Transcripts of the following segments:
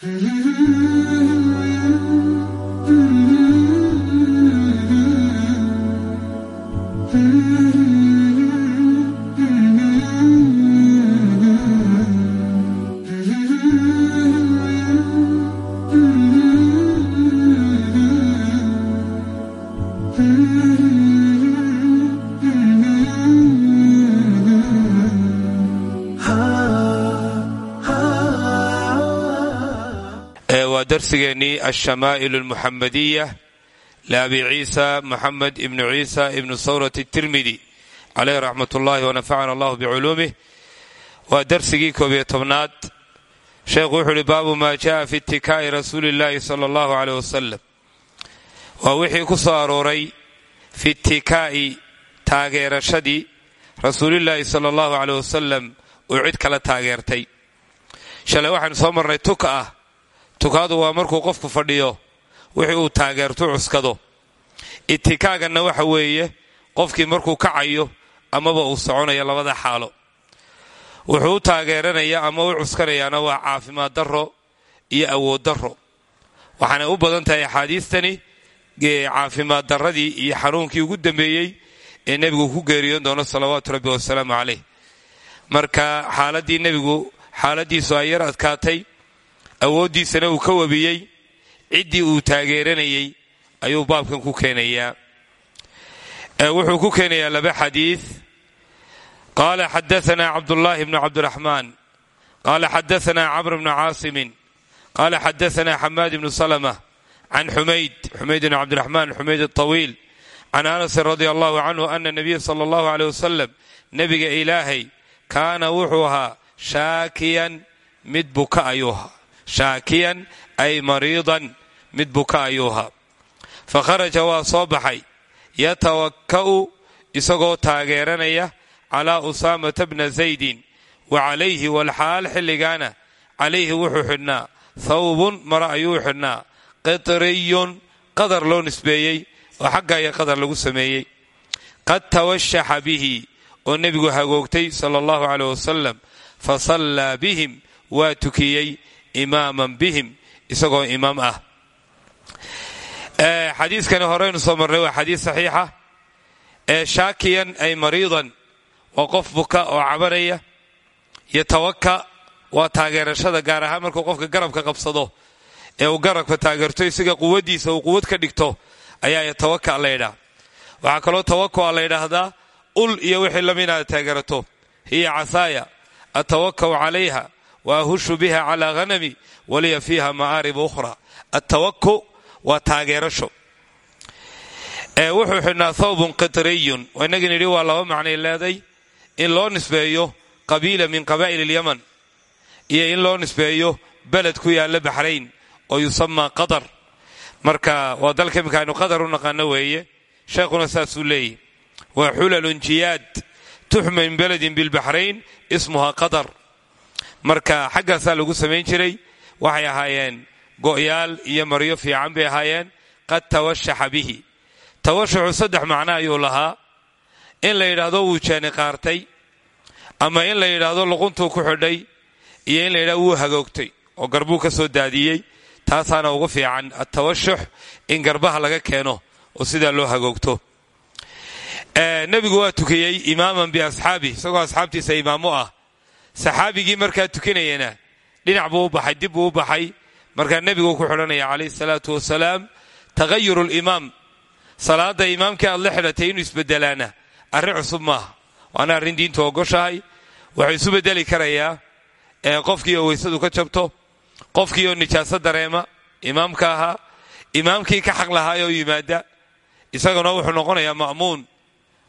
waa darsigeennii alshamaa'il almuxamadiya liabi ciisa moxamed ibnu ciisa ibnu sawrat tirmidi caleyh raxmat ullahi wanafacana allahu biculuumih waa darsigii koobiyo tobnaad sheekhu wuxuu uhi baabu maa ja'a fi itikaa'i rasuuli illaahi sala allahu caleyh wasalam waa wixii ku soo arooray fi itikaa'i taageerashadii rasuulillaahi sala allahu caleyh wasalam uu cid kala taageertay. Shalay tukaadu waa markuu qofku fadhiyo wixii uu taageertu cuskado itikaaganna waxa weeye qofkii markuu kacayo amaba uu soconayo labada xaalo. Wuxuu u taageeranaya ama u cuskanayaana waa caafimaad darro iyo awood darro. Waxaanay u badan tahay axaadiistani caafimaad darradii iyo xanuunkii ugu dambeeyey ee nebigu ku geeriyoon doono salawaatu rabbi wasalaamu caleyh marka xaaladii nebigu xaaladiisu ay yar adkaatay awooddiisana uu ka wabiyey ciddii uu taageeranayey ayuu baabkan ku keenayaa. Wuxuu ku keenayaa laba xadiid qaala xadaanaa cabdullaahi bnu cabdiraxmaan. Qaala xadaanaa camr bnu caasimin qaala xadaanaa xamaad ibnu salma can xumayd xumayd bn cabdiraxmaan xumayd aطawiil can anasin radia allahu canhu ana nabiya sala allahu aleyh wasalam nebiga ilaahay kaana wuxuu ahaa shaakiyan mid buka ayuu ahaa shaakiyan ay mariidan mid buka ayuu ahaa. Fa kharaja waa soo baxay. Yatawakka'u isagoo taageeranaya calaa usaamata bna zaydin wa calayhi walxaal xilligaana calayhi wuxuu xidhnaa. Thawbun mara ayuu xidhnaa. Qitriyun qadar loo nisbeeyey oo xagga iyo qadar lagu sameeyey. Qad tawashaxa bihi oo nebigu hagoogtay sala allahu caleyh wasalam fa sallaa bihim waa tukiyey imaaman bihim isagoo imaam ah xadiiskani horeynu soo marnay waa xadiis saxiixa shaakiyan ay mariidan waa qof buka oo cabanaya yatawaka waa taageerashada gaar ahaan markuu qofka garabka qabsado ee uu garabka taageerto isaga quwaddiisa uu quwad ka dhigto ayaa yatawaka la ydhaa waxaa kaloo tawakua la ydhaahdaa ul iyo wixii lam inaad taageerato hiya casaaya atawakau calayha wa ahushu biha calaa hanami waliya fiiha ma'aaribu ukhra attawaku waa taageerasho wuxuu xidhnaa thawbun qitriyun inagii nidhi waa laba macnay leeday in loo nisbeeyo qabiila min qabaa'il alyaman iyo in loo nisbeeyo beled ku yaalla baxrayn oo yusamaa qatar marka waa dalka imika aynu qatar u naqaano weeye sheekhuna saasuu leeyahy waa xulalun jiyaad tuxma min beledin bilbaxrayn ismuha qatar marka xaggaasaa lagu samayn jiray waxay ahaayeen go'yaal iyo maryo fiican bay ahaayeen. Qad tawashaxa bihi. Tawashuxu saddex macno ayuu lahaa. In la yidhaahdo wuu jeeni qaartay ama in la yidhaahdo luquntuu ku xidhay iyo in la yidhahdo wuu hagoogtay oo garbuu ka soo daadiyey. Taasaana ugu fiican atawashux in garbaha laga keeno oo sidaa loo hagoogto. Nebigu waa tukiyey imaaman biasxaabi isagoo asxaabtiisa imaamu ah saxaabigii markaa tukanayana dhinac buu u baxay dib buu u baxay. Markaa nebigu ku xidhanaya calayhi salaatu wasalaam taghayuru limaam salaada imaamkii aad la xidhatay inuu isbedelaana arrin cusub maaha waana arrin diintu ogoshahay wuxuu isu bedeli karayaa qofkii oo weysadu ka jabto qofkii oo nijaaso dareema imaamka ahaa imaamkii ka xaq lahaayoo yimaada. Isaguna wuxuu noqonayaa ma'muun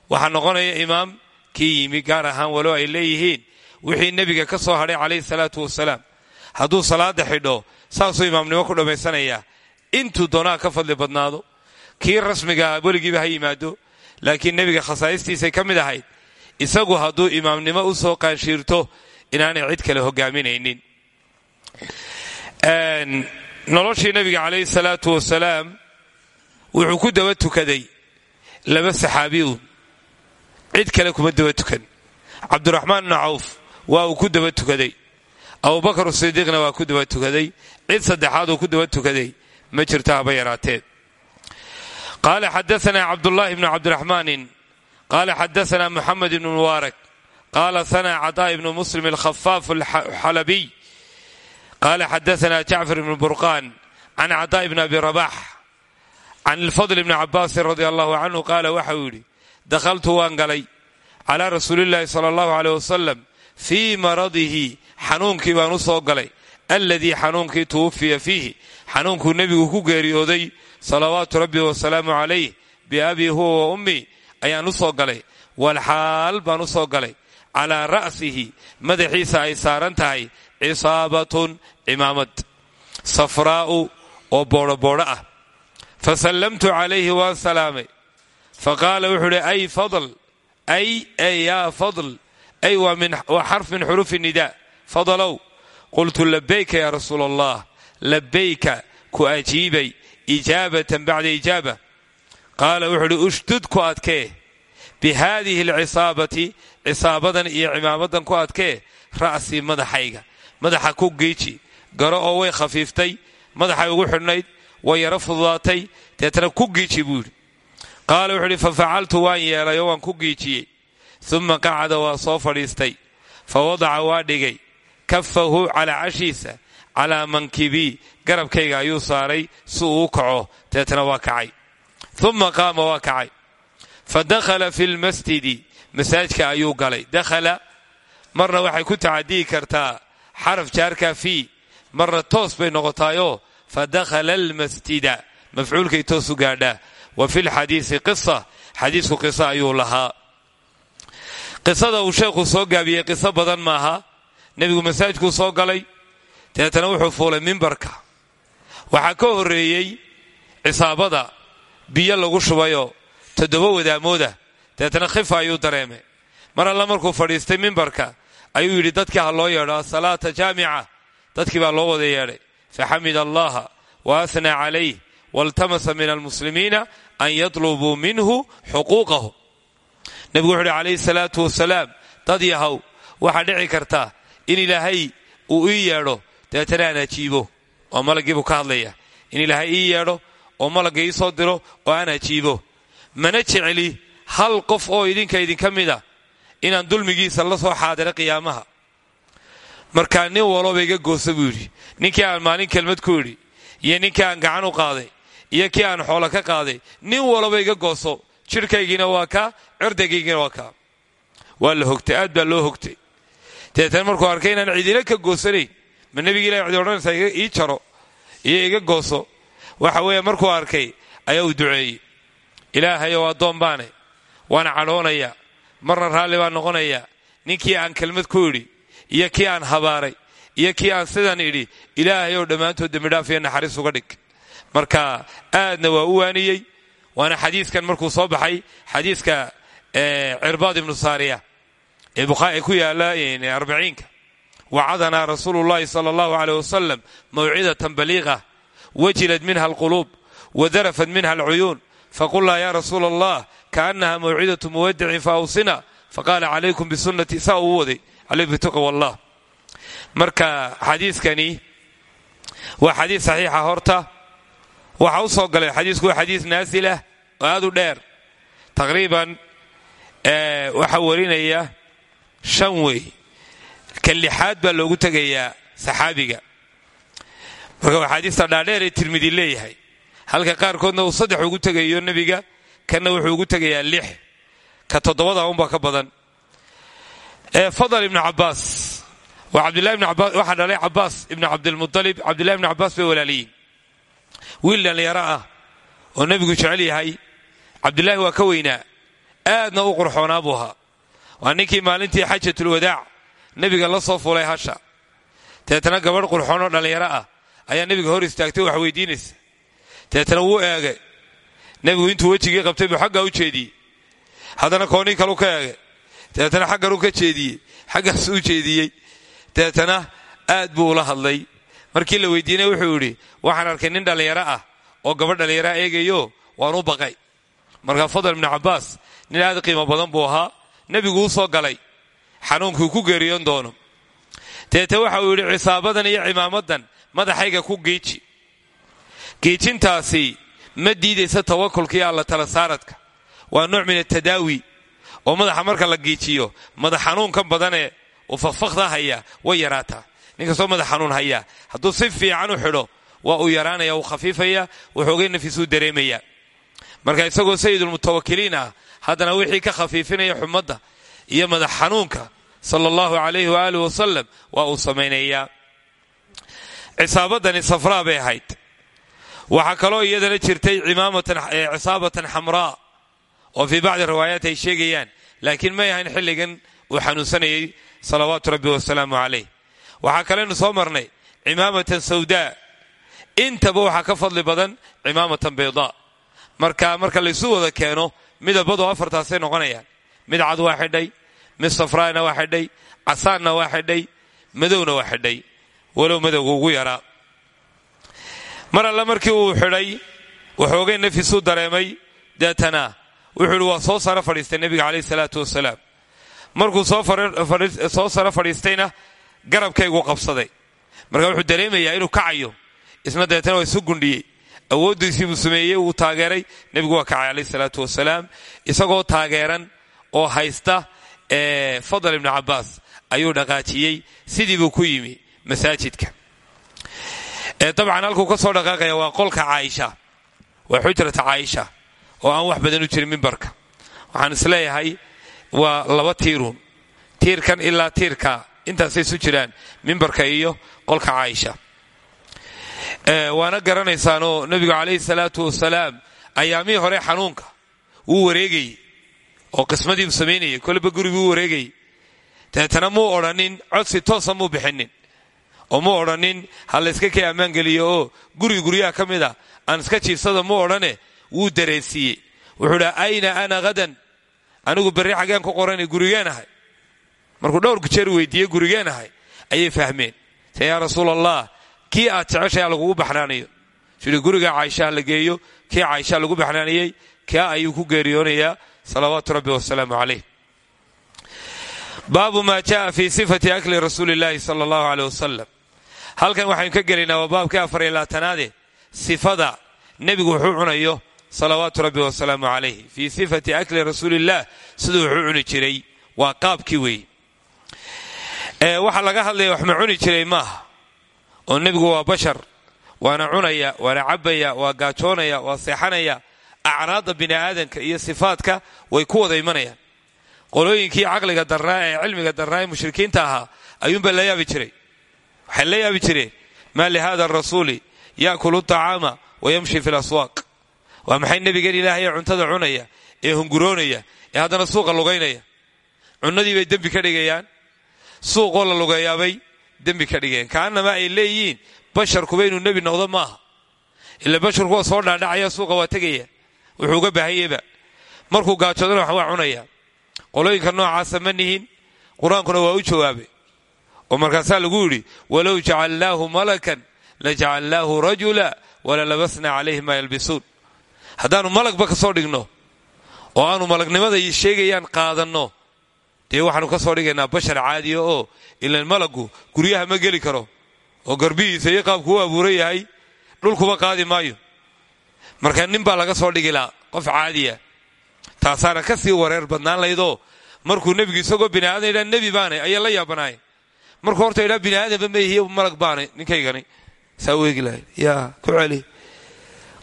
waxaa noqonaya imaam kii yimi gaar ahaan walow ay leeyihiin wixii nebiga ka soo hadhay calayhi salaatu wasalaam. Hadduu salaada xidho saasuu imaamnimo ku dhammaysanayaa intuu doonaha ka fadli badnaado. Kii rasmiga weligiiba ha yimaado laakiin nebiga khasaa'istiisay ka mid ahayd. Isagu hadduu imaamnimo u soo qaanshiirto inaanay cid kale hogaaminaynin noloshii nebiga calayhi salaatu wasalaam wuxuu ku daba tukaday laba saxaabiyuun cid kale kuma daba tukan. Cabduraxmaan bnu cawf waa uu ku daba tukaday. Abubakar sidiiqna waa ku daba tukaday. Cid saddexaad ku daba tukaday. Ma jirto haba yaraatee. Qaala xadaana cabdullaahi bnu cabdiraxmaanin. Qaala xadaana muxamed ibnu mubaarak qaala sana cadaa ibnu muslim alkhafaaf alxalabiy. Qaala xadaana jacfar ibnu burqaan. Can cadaa ibni abi rabax can ilfadl ibni cabaasin radi allahu canhu qaala waxa uu dakhaltu waan galay calaa rasuulillaahi sala allahu aleyh fii maradihi xanuunkii baan u soo galay alladii xanuunkii tuwufiya fiihi. Xanuunkuu nebigu ku geeriyooday salawaatu rabbi wasalaamu calayh biabii huwa wa ummii ayaan u soo galay. Walxaal baan u soo galay. Calaa ra'sihi madaxiisa ay saaran tahay cisaabatun cimaamad. Safraa'u oo boodhoboodho ah. Fa sallamtu calayhi waan salaamay. Fa qaala wuxuu idhi ay fadl ay yaa fadl ay waa xarf min xuruufi nida. Fadlow qultu labayka yaa rasuula allah labayka ku ajiibay ijaabatan bacda ijaaba. Qaala wuxuu uhi ushdud ku adkee bi haadihi alcisaabati cisaabadan iyo cimaamadan ku adkee ra'sii madaxayga. Madaxa ku giiji garo oo way khafiiftay. Madaxay ugu xidhnayd. Way yaro fududaatay. Deetana ku buu yidhi. Qaala wuxuu waan yeelay waan ku giijiyey uma qacada waa soo fadhiistay fa wadaca waa dhigay kafahu calaa cashiisa calaa mankibii garabkayga ayuu saaray si uu u kaco deetana waa kacay uma qaama waa kacay fa dakhala fi lmasjidi masaajka ayuu galay dakhala marna waxay ku tacadiyi kartaa xaraf jaarka fii marna toos bay noqotaayoo fa dakhala almasjida mafcuulkay toosu gaadhaa wa fi lxadiisi qisa xadiisku qisa ayuu lahaa qisada uu sheekhu soo gaabiyey qiso badan maaha. Nebigu masaajkuu soo galay. Deetana wuxuu fuulay mimbarka. Waxaa ka horreeyey cisaabada biyo lagu shubayoo toddoba wadaamooda deetana khifa ayuu dareemay. Mar alla markuu fadhiistay mimbarka ayuu yidhi dadkii ha loo yeedho asalaata jaamica. Dadkii baa loo wada yeedhay. Faxamida allaha wa ahnaa calayh waltamasa min almuslimiina an yatlubuu minhu xuquuqahu nebigu wuxu uhi calayhi salaatu wasalaam dad yahow waxaa dhici karta in ilaahay uu ii yeedho deetana aan ajiibo oo malaggiibuu ka hadlaya in ilaahay ii yeedho oo malagga ii soo diro oo aan ajiibo. Mana jecli hal qof oo idinka idinka mida inaan dulmigiisa la soo xaadira qiyaamaha. Markaa nin walooba iga goosa buu yidhi. Ninkii aan maalin kelmad ku idhi iyo ninkii aan gacan u qaaday iyo kii aan xoolo ka qaaday nin walaba iga gooso jidhkaygiina waa kaa cerdagaygiina waa kaa waa la hogtay aad baa loo hogtay. Deetana markuu arkay inaan cidina ka goosanayn ma nebigi ilahi cidi odhanaysaa ii jaro iyo iga gooso waxa weeye markuu arkay ayaa uu duceeyey. Ilaahayow addoon baane waana cadhoonaya marna raalli baan noqonaya ninkii aan kelmad ku idhi iyo kii aan habaaray iyo kii aan sidan idhi ilaahayow dhammaantood dembidhaaf iyo naxariis uga dhig. Marka aadna waa u waaniyey waana xadiiskan markuu soo baxay xadiiska cirbaad ibnu saariya ee ku yaalla arbaciinka. Wacadanaa rasuulu llahi sala allahu aleyh wasalam mawcidatan baliiqa wajilad minha alquluub wadarafat minha alcuyuun. Faqulnaa ya rasuula allah kaanaha mawcidatu muwadicin faawsina faqaala calaykum bisunati saa uu waday. Allah marka xadiiskani waa xadiis saxiixa horta. Waxa u soo galay xadiisku waa xadiis naasilah oo aad u dheer. Taqriiban waxaa warinaya shan wey. Ka baa loogu tegayaa saxaabiga. Marka axaadiista dhaadheer ee tirmidi leeyahay. Halka qaarkoodna uu saddex ugu tegayo nebiga kanna wuxuu ugu tegayaa lix. Ka toddobada unbaa ka badan. Fadal ibnu cabaas cabdillahi waxaa dhalay cabaas ibnu cabdilmualib cabdillahi ibnu cabaas bay walaaliyiin. Wiil dhallinyaro ah oo nebigu jecel yahay. Cabdillaahi waa ka weynaa aadna u qurxoonaa buu ahaa. Waa ninkii maalintii xajatulwadaac nebiga la soo fulay hasha. Deetana gabadh qurxoonoo dhallinyaro ah ayaa nebiga hor istaagtay wax weydiinaysa. Deetana wuu eegay. Nebigu intuu wejigii qabtay buu xaggaa u jeediyey. Haddana koonii kalu ka eegay. Deetana xagganuu ka jeediyey. Xaggaas u jeediyey. Deetana aad buu ula hadlay. Markii la weydiinay wuxuu yidhi waxaan arkay nin dhallinyaro ah oo gabadh dhallinyara eegayo waan u baqay markaa fadal ibnu cabaas nin aad qiimo badan buu ahaa nebigu u soo galay. Xanuunkuu ku geeriyoon doono. Deete waxa uu yidhi cisaabadan iyo cimaamadan madaxayga ku giiji. Giijintaasi ma diidaysa tawakulka iyo alla tala saaradka. Waa nooc min atadaawi oo madaxa marka la giijiyo madax xanuunkan badanee uu fakfakda haya way yaraataa ninkastoo madax xanuun haya hadduu si fiican u xidho waa uu yaraanaya uu khafiifaya wuxoogay nafisuu dareemaya marka isagoo sayidulmutawakiliin ah haddana wixii ka khafiifinaya xumadda iyo madax xanuunka sala allahu calayhi waaalih wasalam waa uu samaynayaa. Cisaabadani safraa bay ahayd. Waxaa kaloo iyadana jirtay cisaabatan xamraa oo fii bacdi riwaayaat ay sheegayaan laakiin may ahayn xilligan uu xanuunsanayay salawaatu rabbi wasalaamu calayh waxaa kaleynu soo marnay cimaamatan sawdaa intaba waxaa ka fadli badan cimaamatan baydaa marka marka laysu wada keeno midabadoo afartaasay noqonayaan. Mid cad waa xidhay mid safraana waa xidhay casaanna waa xidhay madowna waa xidhay. Walow madowga ugu yaraa mar alle markii uu xidhay waxoogay nafisuu dareemay deetana wuxuu waa soo saro fadhiistay nebiga caleyhi salaatu wasalaam. Markuu soo saro fadhiistayna garabkaygu qabsaday. Marka wuxuu dareemayaa inuu kacayo isna deetana waa isu gundhiyey awooddiisii buu sameeyey wuu taageeray. Nebigu waa kacay caleyhi salaatu wasalaam isagoo taageeran oo haysta fadal ibnu cabbaas ayuu dhaqaajiyey. Sidii buu ku yimi masaajidka. Dabcan halkuu ka soo dhaqaaqaya waa qolka caaisha. Waa xujrata caaisha oo aan wax badan u jirin mimbarka waxaan is leeyahay waa laba tiiruun. Tiirkan ilaa tiirka intaasay isu jiraan mimbarka iyo qolka caaisha waana garanaysaanoo nebigu calayhi salaatu wasalaam ayaamihii hore xanuunka wuu wareegayey oo qismadiibu samaynayay kolba guriguu wareegayey deetana muu odhanin codsi toosa muu bixinin. Oo muu odhanin ha layska kay ammaan geliyo oo guriga guryaha ka mid a aan iska jiifsada muu odhane wuu dareensiiyey. Wuxuu dhaa ayna ana hadan anigu berri xaggeen ku qorana gurigeenahay markuu dhowrku jeer weydiiyey gurigeenahay ayay fahmeen. Te yaa rasuul allah kii aad jeceshayaa lagugu baxnaanayo sui guriga caaishaa la geeyo kii caaishaa lagu baxnaaniyey kaa ayuu ku geeriyoonayaa? Salawaatu rabbi wasalaamu calayh. Baabu maa jaa fi sifati akli rasuuli sala allahu aleyh wasalam halkan waxaynu ka gelaynaa waa baabkii afar iyo labaatanaade sifada nebigu wuxuu cunayo salawaatu rabbi wasalaamu calayh fii sifati akli rasuuliillah siduu wuxuu cuni jiray. Waa qaabkii weeye waxa laga hadlaya wax ma cuni jiray maaha oo nebigu waa bashar waana cunaya waana cabaya waa gaajoonaya waa seexanaya. Acraadda bini aadanka iyo sifaadka way ku wada imanayaan. Qolooyinkii caqliga darnaa ee cilmiga darnaa ee mushrikiinta ahaa ayuunbaa la yaabi jiray. Waxay la yaabi jireen maa lihada arasuuli yaakulu tacaama wa yamshi fi laswaaq waa maxay nebigeen ilaahay cuntada cunaya ee hunguroonaya ee haddana suuqa lugaynaya? Cunnadii bay dembi ka dhigayaan suuqoo la lugeeyaabay dembi ka dhigayaan kaanama ay leeyihiin basharkuba inuu nebi noqdo maaha. Ila basharku waa soo dhaadhacaya suuqa waa tegaya. Wuxuu uga baahanyeba markuu gaajoodana wax waa cunaya. Qolooyinka noocaasa ma nihin. Qur'aankuna waa u jawaabay. Oo markaasaa lagu yidhi walow jacalnaahu malakan la jacalnaahu rajula wala labasna calayhi maa yalbisuun. Haddaannu malagba ka soo dhigno oo aanu malagnimada sheegayaan qaadanno dee waxaanu ka soo dhigaynaa bashar caadiya oo ilan malaggu guryaha ma geli karo oo garbihiisa iyo qaabku u abuuran yahay dhulkuba qaadi maayo. Marka nin laga soo dhigilaa qof caadiya taasaana ka sii wareer badnaan laydoo markuu nebigu isagoo bini aadan yidhaa nebi baanay ayaa la yaabanaay markuu horta yidhaa bini aadanba maihiy malag baanay ninkaygani. Saa u ku celi.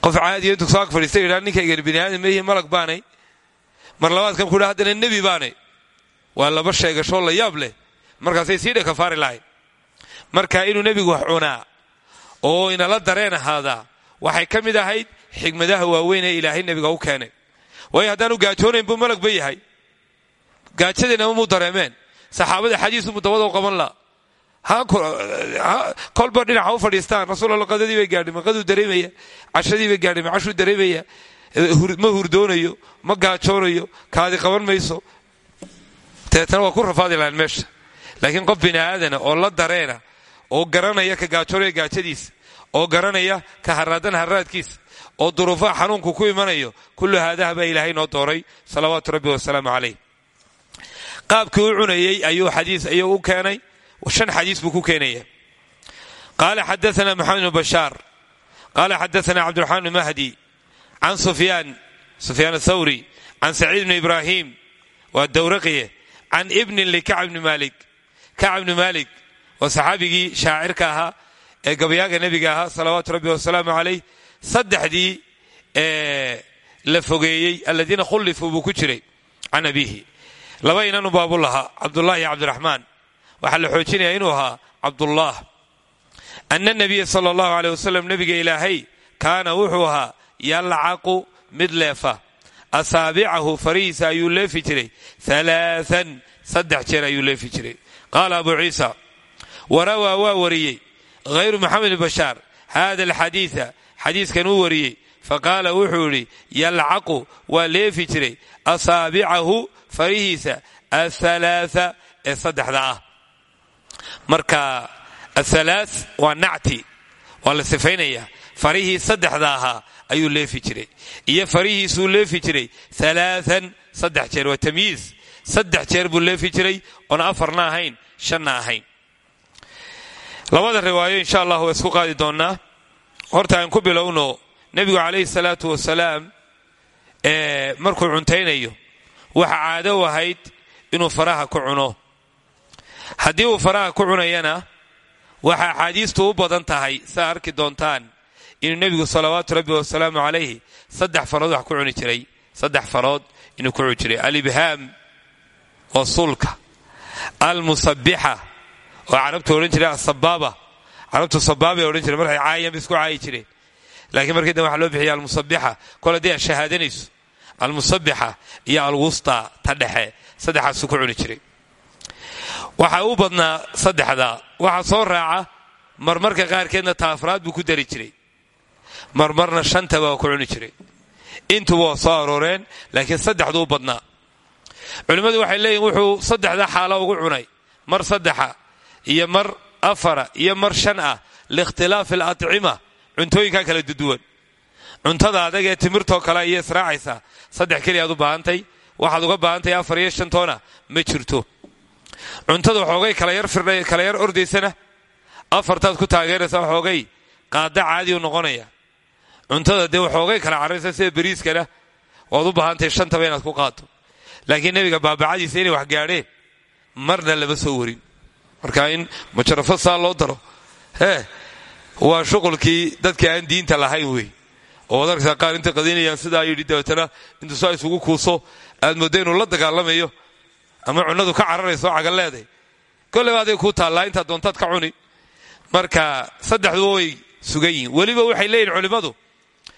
Qof caadiya intuu soo ag fadhiista yidhaa ninkaygani bini aadan maihiy malag baanay mar labaadkan ku yidhaa haddana nebi waa laba sheegashoo la yaab leh. Markaasay sii dhekafaari lahayd. Marka inuu nebigu wax cunaa oo inala dareen ahaadaa waxay ka mid ahayd xigmadaha waaweyn ee ilaahay nebiga u keenay. Waayo haddaanu gaajoonayn buu malag ba yahay. Gaajadiinama muu dareemeen. Saxaabada xadiisu dabadoo qaban la kolba dhinaca u fadhiistaan rasuul qadadii bay gaadhay maqaduu dareemaya cashadii bay gaadhay macashuu dareemaya ma hurdoonayo ma gaajoonayo kaadi qaban mayso dabeetana waa ku rafaadi meesha. Laakiin qof bini aadana oo la dareena oo garanaya ka gaajoonaya gaajadiisa oo garanaya ka haraadan haraadkiisa oo duruufaha xanuunku ku imanayo kullu haadaha baa ilaahay noo dooray. Salawaatu rabbi wasalaamu calayh. Qaabkii u cunayey ayuu xadiis ayuu u keenay. Shan xadiis buu ku keenaya. Qaala xadaana maxamed bnu bashaar. Qaala xadaana cabdiraxmaan bn mahdi. Can sufyaan sufyaan athawri can saciid bni ibraahim. Waa can ibnin likacb bni maalik kacb bni maalik waa saxaabigii shaacirka ahaa ee gabayaaga nebiga ahaa salawaatu rabbi wasalaamu calayh saddexdii la fogeeyey aladiina khullifuu buu ku jiray can abiihi laba inanu baabu lahaa cabdullahi iyo cabdiraxmaan waxaa la xoojinaya inuu ahaa cabdullah ana nabiya sala allahu aleyh wasalam nebiga ilaahay kaana wuxuu ahaa yalcaqu mid asaabicahu farihiisa ayuu leefi jiray alaaan saddex jeer ayuu leefi jiray qaala abu ciisa warawaa waa wariyey hayru maxamed bashaar hada alxadiida xadiiskan uu wariyey faqaala wuxuu idhi yalcaqu waa leefi jiray asaabicahu farihiisa athalaaa ee saddexda ah marka athalaa waa nacti waa la sifaynaya farihii saddexda ahaa ayuu leefi jiray. Iyo farihiisuu leefi jiray. Alaaan saddex jeer waa tamyiis saddex jeer buu leefi jiray. Oon afarna ahayn shanna ahayn. Labada riwaayo insha allah waa isku qaadi doonnaa. Horta aan ku bilowno nebigu calayhi salaatu wasalaam markuu cuntaynayo waxa caado u ahayd inuu faraha ku cuno. Haddii uu faraha ku cunayana waxa axaadiistu u badan tahay saa arki doontaan inuu nebigu salawaatu rabbi wasalaamu calayhi saddex farood wax ku cuni jiray. Saddex farood inuu ku cuni jiray. Alibhaam oo suulka almusabixa oo carabtu odhan jiray asabaaba carabtu sabaabay odhan jireen markay caayan isku caayi jireen. Laakiin markii dan waxa loo bixiya almusabixa kol haddii aad shahaadanayso almusabixa alwusta ta dhexe saddexaasuu ku cuni jiray. Waxaa u badnaa saddexdaa waxaa soo raaca marmarka qaarkeedna taafraad buu ku dari jiray marmarna shantaba waa ku cuni jiray. Intuba waa soo arooreen laakiin saddexdu u badnaa. Culimmadu waxay leeyihiin wuxuu saddexda xaalo ugu cunay. Mar saddexa iyo mar afara iyo mar shan ah liikhtilaafi alacima cuntooyinkaa kala duduwan cuntada adag ee timirtoo kale iyo israacaysaa saddex keliyaad u baahantay waxaad uga baahantahay afar iyo shantoona ma jirto. Cuntada waxoogay kala yar ordaysana afartaad ku taageeraysa waxoogay qaada caadiu noqonaya cuntada dee waxoogay kala caraysa sida beriiskana waad u baahantahay shantaba inaad ku qaato. Laakiin nebiga baabacadiisa inay wax gaadheen marna lama soo warin. Marka in majarafo saa loo daro hee waa shuqulkii dadka aan diinta lahayn wey oo ad arkaysaa qaar intay qadaynayaan sidaa yidhi dabeetana intuu saa isugu kuuso aad moodda la dagaalamayo ama cunadu ka cararayso cagal leeday. Kolleyba aday kuu taallaa intaad ka cuni. Marka saddexduba way sugan weliba waxay leeyihiin culimmadu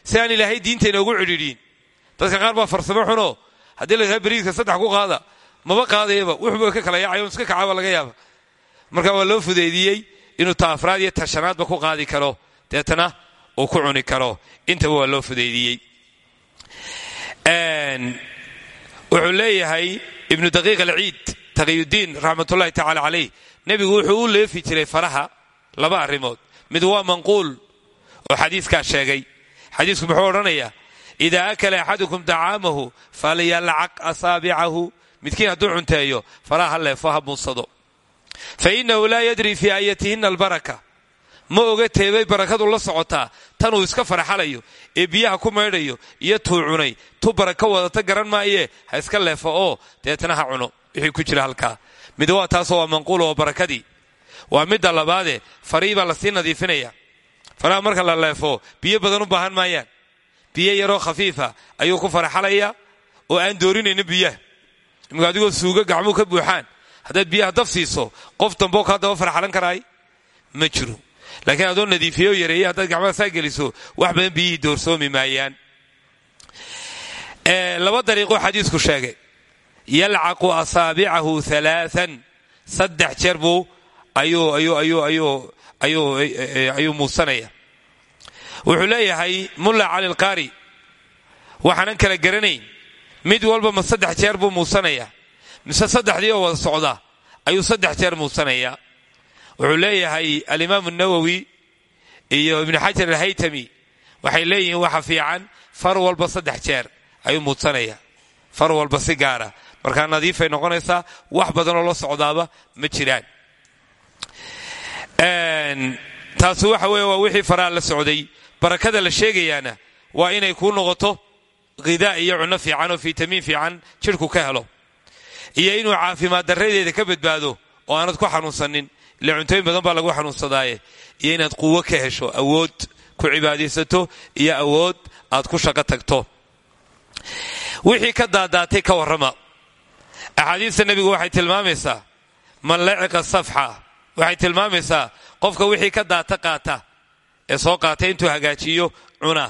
si aan ilaahay diinta inoogu cidhiidhiin. Dadka qaar baa farsamo xunoo haddii la yidhaha beriiska saddex ku qaada maba qaadayaba wuxuba ka kala yaacay iska kacaaba laga yaaba. Marka waa loo fudeydiyey inuu ta afraad iyo tashanaadba ku qaadi karo. Deetana uu ku cuni karo. Intaba waa loo fudeydiyey wuxuu leeyahay ibnu daqiiq alciid taqiyudiin raxmatullahi tacaala calayh. Nebigu wuxuu leefi jiray faraha laba arrimood. Mid waa manquul oo xadiiskaa sheegay xadiisku muxuu odhanayaa idaa akala axadukum dacaamahu falyalcaq asaabicahu. Midkiin hadduu cunteeyo faraha ha leefo ha buunsado. Fa innahu laa yadri fii ayatihinna albaraka. Ma oga teebay barakadu la socotaa tanuu iska farxalayo ee biyaha ku maydhayo iyo tuu cunay. Tu baraka wadata garan maayee ha iska leefo oo deetana ha cuno. Wixii ku jira halkaa. Mid waa taasoo waa manquul oo barakadii. Waa midda labaadee farii baa la sii nadiifinaya faraha marka la leefo biyo badan u baahan maayaan. Biyo yaroo khafiifa ayuu ku faraxalaya oo aan doorinaynin biyaha. Imika adigoo suugo ka buuxaan haddaad biyaha daf siiso qof damboo kaa daba farxalan karaay? Ma jiro. Laakiin adoo nadiifiyo yareeye haddaad gacmaha wax badan biyihii doorsoomi maayaan. Laba dariiqoo xadiisku sheegay. Yalcaqu asaabicahu alaaan saddex jeer buu ayuu muusanaya wuxuu leeyahay mulla cali lqaari waxaanan kala garanayn. Mid walba ma saddex jeer buu muusanaya. Mise saddexdii oo wada socda ayuu saddex jeer muusanaya wuxuu leeyahay alimaamu nawowi iyo ibnu xajar alhaytami waxay leeyihiin waxa fiican far walba saddex jeer ayuu muudsanaya far walba si gaara. Markaa nadiifay noqonaysaa wax badanoo la socdaaba ma jiraan taasi waxa weeye waa wixii faraha la socday. Barakada la sheegayaana waa inay kuu noqoto khidaa iyo cunno fiican oo fitamiin fiican jidhku ka helo. Iyo inuu caafimaad darradeeda ka badbaado oo aanad ku xanuunsanin. Ile cuntooyin badan baa lagu xanuunsadaaye. Iyo inaad quwo ka hesho awood ku cibaadaysato iyo awood aad ku shaqo tagto. Wixii ka daadaatay ka warrama. Axaadiista nebigu waxay tilmaamaysaa man laciqa safxa waxay tilmaamaysaa qofka wixii ka daata qaata ee soo qaata intuu hagaajiyo cuna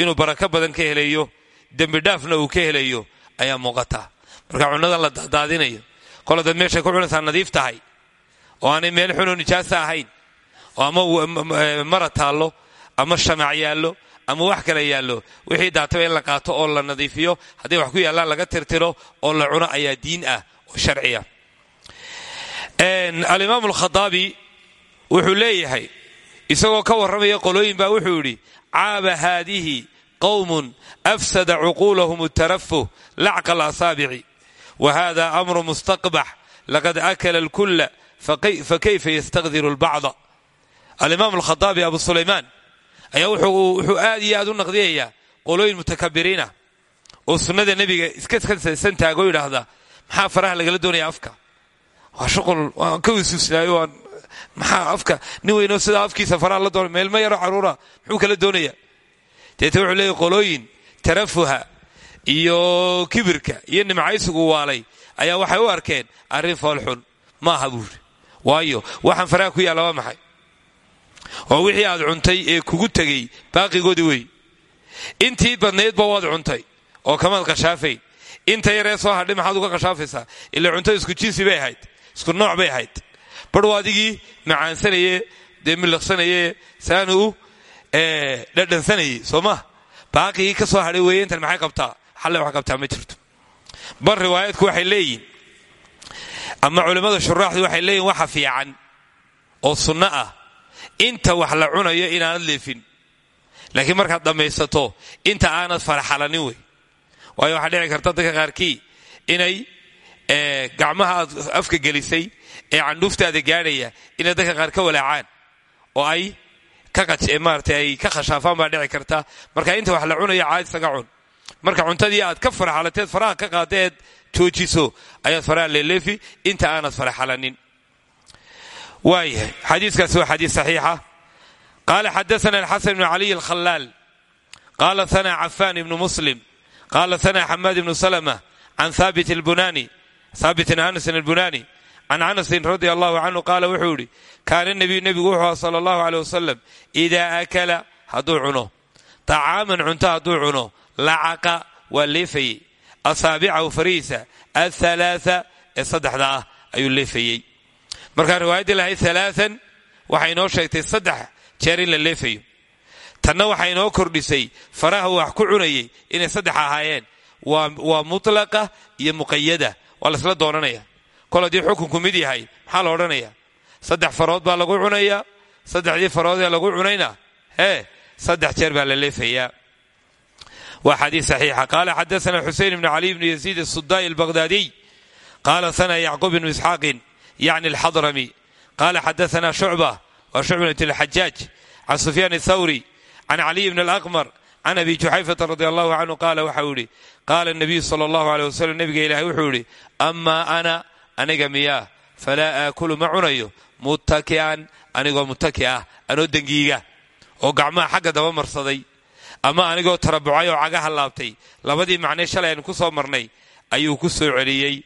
inuu barako badan ka helayo dembidhaafna uu ka helayo ayaa muuqata. Marka cunnadan la daadaadinayo kol dad meeshay ku cunaysaa nadiif tahay oo aanay meel xunoo nijaasa ahayn oo ama mara taallo ama shamac yaallo ama wax kale yaallo wixii daataba in la qaato oo la nadiifiyo hadday wax ku yaallaan laga tirtiro oo la cuno ayaa diin ah oo sharciya alimaam alkhadaabi wuxuu leeyahay isagoo ka warramaya qolooyin baa wuxuu yidhi caaba haadihi qowmun afsada cuquulahum altarafuh lacqa alasaabici wa hada amru mustaqbax laqad akala alkulla fakayfa yastaqdiru albacda? Alimaam alkhadaabi abu sulaymaan ayaa wuxuu aad iyo aad u naqdiyayaa qolooyin mutakabiriinah oo sunnada nebiga iska santaago yidhaahda maxaa faraha lagala doonaya afka waa shuqul waan ka wisuuslaayo waan maxaa afka nin weynoo sidaa afkiisa faraha la doona meelma yaro caruura muxuu kala doonaya? Deete wuxuu leeyahy qolooyin tarafuha iyo kibirka iyo nimcaysigu waalay. Ayaa waxay u arkeen arrin foolxun maaha buuri waayo waxaan faraha ku yaalla waa maxay? Waa wixii aad cuntay ee kugu tegey baaqigoodii wey intii badnaydba waad cuntay oo kamaad qashaafayn inta yaree soo hadhay maxaad uga qashaafaysaa? Ila cunto isku jinsi bay ahayd isku nooc bay ahayd. Barh waa adigii macaansanaye dee miliqsanaye saanu u dhadhansanayey soo maa baaqigii ka soo hadhay weeye intan maxay qabtaa? Xalle wax qabtaa ma jirto. Bal riwaayadku waxay leeyihiin ama culimmada shuraaxdu waxay leeyihiin waxa fiican oo sunno ah inta wax la cunayo inaanad leefin. Laakiin markaad dhammaysato inta aanad faraxalanin wey. Waayo waxaa dhici karta dadka qaarkii inay gacmaha aad afka gelisay ee candhuuftaada gaadhaya inay dadka qaar ka walaacaan oo ay maarata ay ka khashaafaan baa dhici karta. Marka inta wax la cunayo caad isaga cun. Marka cuntadii aad ka faraxalateed faraha ka qaadaeed joojiso ayaad faraha leeleefi inta aanad faraxalanin waayahay xadiiskaasi waa xadiis saxiixa. Qaala xadaana alxasan bnu caliy alkhalaal qaala sana cafan ibnu muslim. Qaala sana xamaad ibnu salma can haabit bunani haabitin anasin albunani can anasin radi allahu canhu qaala wuxuu yidhi kaana nebiyu nebigu wuxuu aha sala allahu aleh wasalam idaa akala hadduu cuno. طacaaman cunto hadduu cuno. Lacaqa waa leefayey. Asaabicahu farihiisa athalaaa ee saddexda ah ayuu leefayey. Markaa riwaayaddii lahayd waxay inoo sheegtay saddex jeer in la leefayo. Tanna waxay inoo kordhisay faraha wax ku cunayay inay saddex ahaayeen. Waa mutlaqa iyo muqayada waa laysla doonanaya. Kol haddii xukunku mid yahay maxaa la odhanaya saddex farood baa lagu cunayaa saddexdii farood ee lagu cunayna. Hee saddex jeer baa la leefayaa. Waa xadiis saxiixa. Qaala xadaana xusein ibnu cali bnu yaziid asudaa'i albaqhdaadiy qaala sana yacquub ibnu isxaaqin yacni alxadrami. Qaala xadaana shucba waa shucba bnt alxajaaj can sufyaan athawri can caliy bn alaqmar can abi juxayfata radi allahu canhu qaala waxau yidhi qaala nabiyu sala allahu aleh wasalam nebiga ilaahay wuxuu yidhi amaa ana aniga miyaa falaa aakulu ma cunayo muttaki'an anigoo muttaki ah anoo dengiiga oo gacmaha xagga daba marsaday ama anigoo tarabucay oo cagaha laabtay labadii macnee shalay aynu ku soo marnay ayuu ku soo celiyey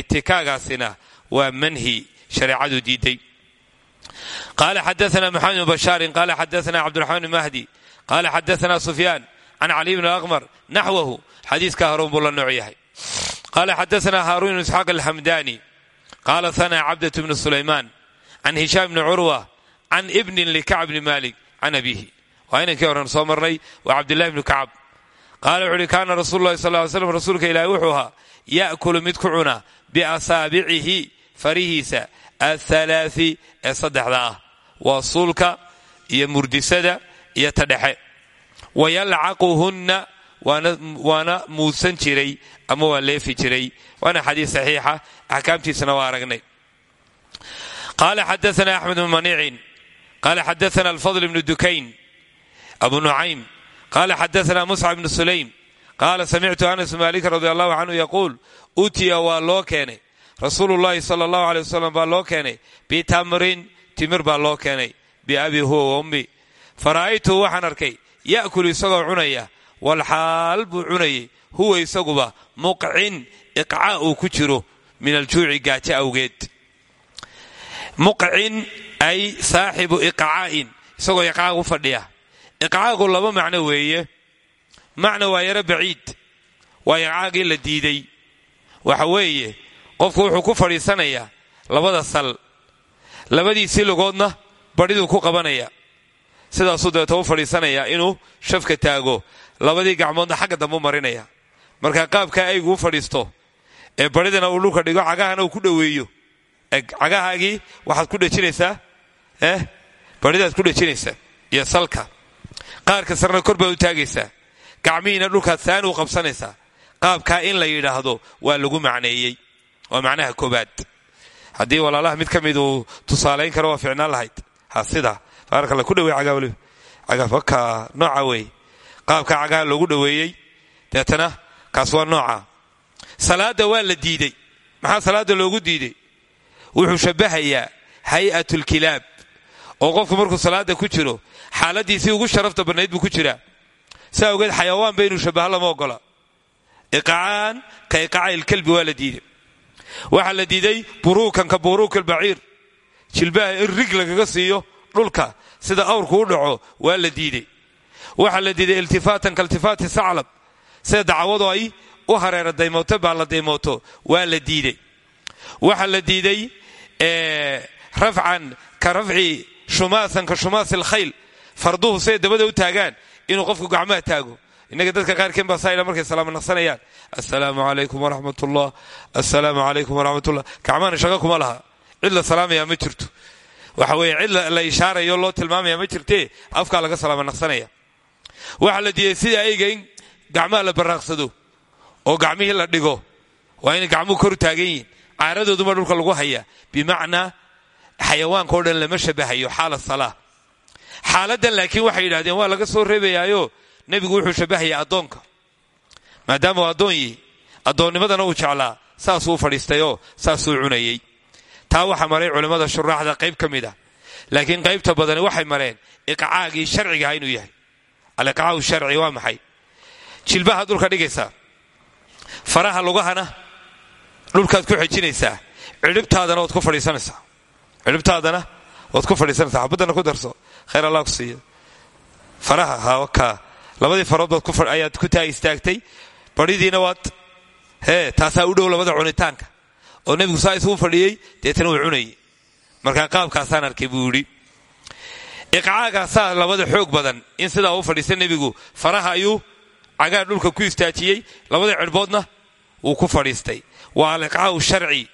itikaagaasina waa manhi shareecadu diiday qaala qaala xadaana sufyaan can caliy bn aqmar naxwahu xadiiska haruun buu la nooc yahay qaala xadaana haaruun bn isxaaq alhamdani qaala sana cabdat bnu sulaymaan can hishaam bni curwa can ibnin likacb bni malik can abiihi waa inankii horan soo marnay waa cabdillahi bnu kacab qaala wuxu uhi kaana rasuulu lahi sal slam rasuulka ilaahi wuxuu ahaa ya'kulu mid ku cuna biasaabicihi farihiisa athalaai ee saddexda ah waa suulka iyo murdisada iyo tadhexe wayalcaquhunna waana muudsan jiray ama waa leefi jiray. Waana xadiis saxiixa axkaamtiisana waa aragnay. Qaala xadaana axmed bnu manicin qaala xadaana alfadl bnu dukayn abu nucaym qaala xadaana muscab bnu sulaym qaala samictu anas maalik radi allahu canhu yaquul utiya waa loo keenay. Rasuulu llahi sala allahu aley wasalam baa loo keenay. Bitamrin timir baa loo keenay. Biabi huwa wa ummi fara'aytuhu waxaan arkay ya'kulu isagoo cunaya walxaal buu cunayay huwa isaguba muqcin iqca uu ku jiro min aljuuci gaajo awgeed. Muqcin ay saaxibu iqcaa'in isagoo iqcaag u fadhiya. Iqcaagu laba macno weeye. Macna waa yaro baciid waa iqcaagii la diiday. Waxa weeye qofku wuxuu ku fadhiisanayaa labada sal labadiisii lugoodna badhiduu ku qabanaya sidaasuu dabeeta u fadhiisanayaa inuu shafka taago. Labadii gacmoodna xagga dambu marinaya. Marka qaabkaa aygu u fadhiisto ee badhidana uu dhulka dhigo cagahana uu ku dhoweeyo. Cagahaagii waxaad ku dhejinaysaa eh? Badhidaad ku dhejinaysaa iyo salka. Qaarka sarena kor baad u taagaysaa. Gacmihiina dhulkaad saani u qabsanaysaa. Qaabkaa in la yidhaahdo waa lagu macneeyey. Waa macnaha koobaad haddii walaalaha mid ka mid uu tusaalayn karo waa ficnaan lahayd. Ha sida baarkalla ku dhawey cagaa waliba cagafaka nooca weeye qaabka cagaha loogu dhoweeyey. Deetana kaas waa nooca. Salaadda waa la diidey. Maxaa salaadda loogu diidey? Wuxuu shabbahayaa hay'atulkilaab oo qofku markuu salaadda ku jiro xaaladiisii ugu sharafta bannayd buu ku jiraa. Saa awgeed xayawaanba inuu shabbaha lama ogola iqacaan ka iqacailkalbi waa la diiday waxaa la diiday buruukan ka buruuk albaciir jilbaha in rig lagaga siiyo dhulka sida awrku u dhaco waa la diidey. Waxaa la diiday iltifaatan ka iltifaati saclab. Sida dacwadu ay u hareera daymooto baa la daymooto waa la diidey. Waxaa la diiday rafcan ka rafci shumaasan ka shumaasi alkhayl. Farduhu siday dabada u taagaan inuu qofku gacmaha taago. Innaga dadka qaarkeen baa saa markay salaamo naqsanayaan. Assalaamu calaykum waraxmat ullah assalaamu calaykum waraxmat ullah gacmahana shaqo kuma laha. Cid la salaamaya ma jirto waxa weeye cid la ishaarayo loo tilmaamaya ma jirtee afkaa laga salaamo naqsanaya. Waxaa la diiday sida ayga in gacmaha la baraaqsado oo gacmihii la dhigo waa inay gacmuhu kor taagan yihiin. Caaradooduma dhulka lagu hayaa bimacnaa xayawaanka o dhan lama shabahayo xaala salaa xaaladan laakiin waxay yidhahdeen waa laga soo reebayaayo nebigu wuxuu shabahayaa addoonka. Maadaama uu addoon yihi addoonnimadana uu jeclaa saasuu fadhiistayoo saasuu taa waxaa maray culimmada shuraaxda qayb ka mid ah laakiin qaybta badani waxay mareen iqcaagii sharcigaha inuu yahay. Aliqcaagu sharci waa maxay? Jilbaha dhulka dhigaysaa. Faraha lugahana dhulkaad ku xejinaysaa cidhibtaadana waad ku fadhiisanaysaa. Cidhibtaadana waad ku fadhiisanaysaa. Xabaddana ku darso. Khayr allah ku siiya faraha hawaka labadii farood ayaad ku taag istaagtay. Baridiina waad hee taasaa u dhow labada cunitaanka oo nebigu saa isugu fadhiyey deetana uu cunayay markaa qaabkaasaan arkay buu yidhi. Iqcaagaasaa labada xoog badan in sidaa u fadhiista nebigu faraha ayuu cagaa dhulka ku istaajiyey labada cidhboodna wuu ku fadhiistay. Waa aliqcaau sharci.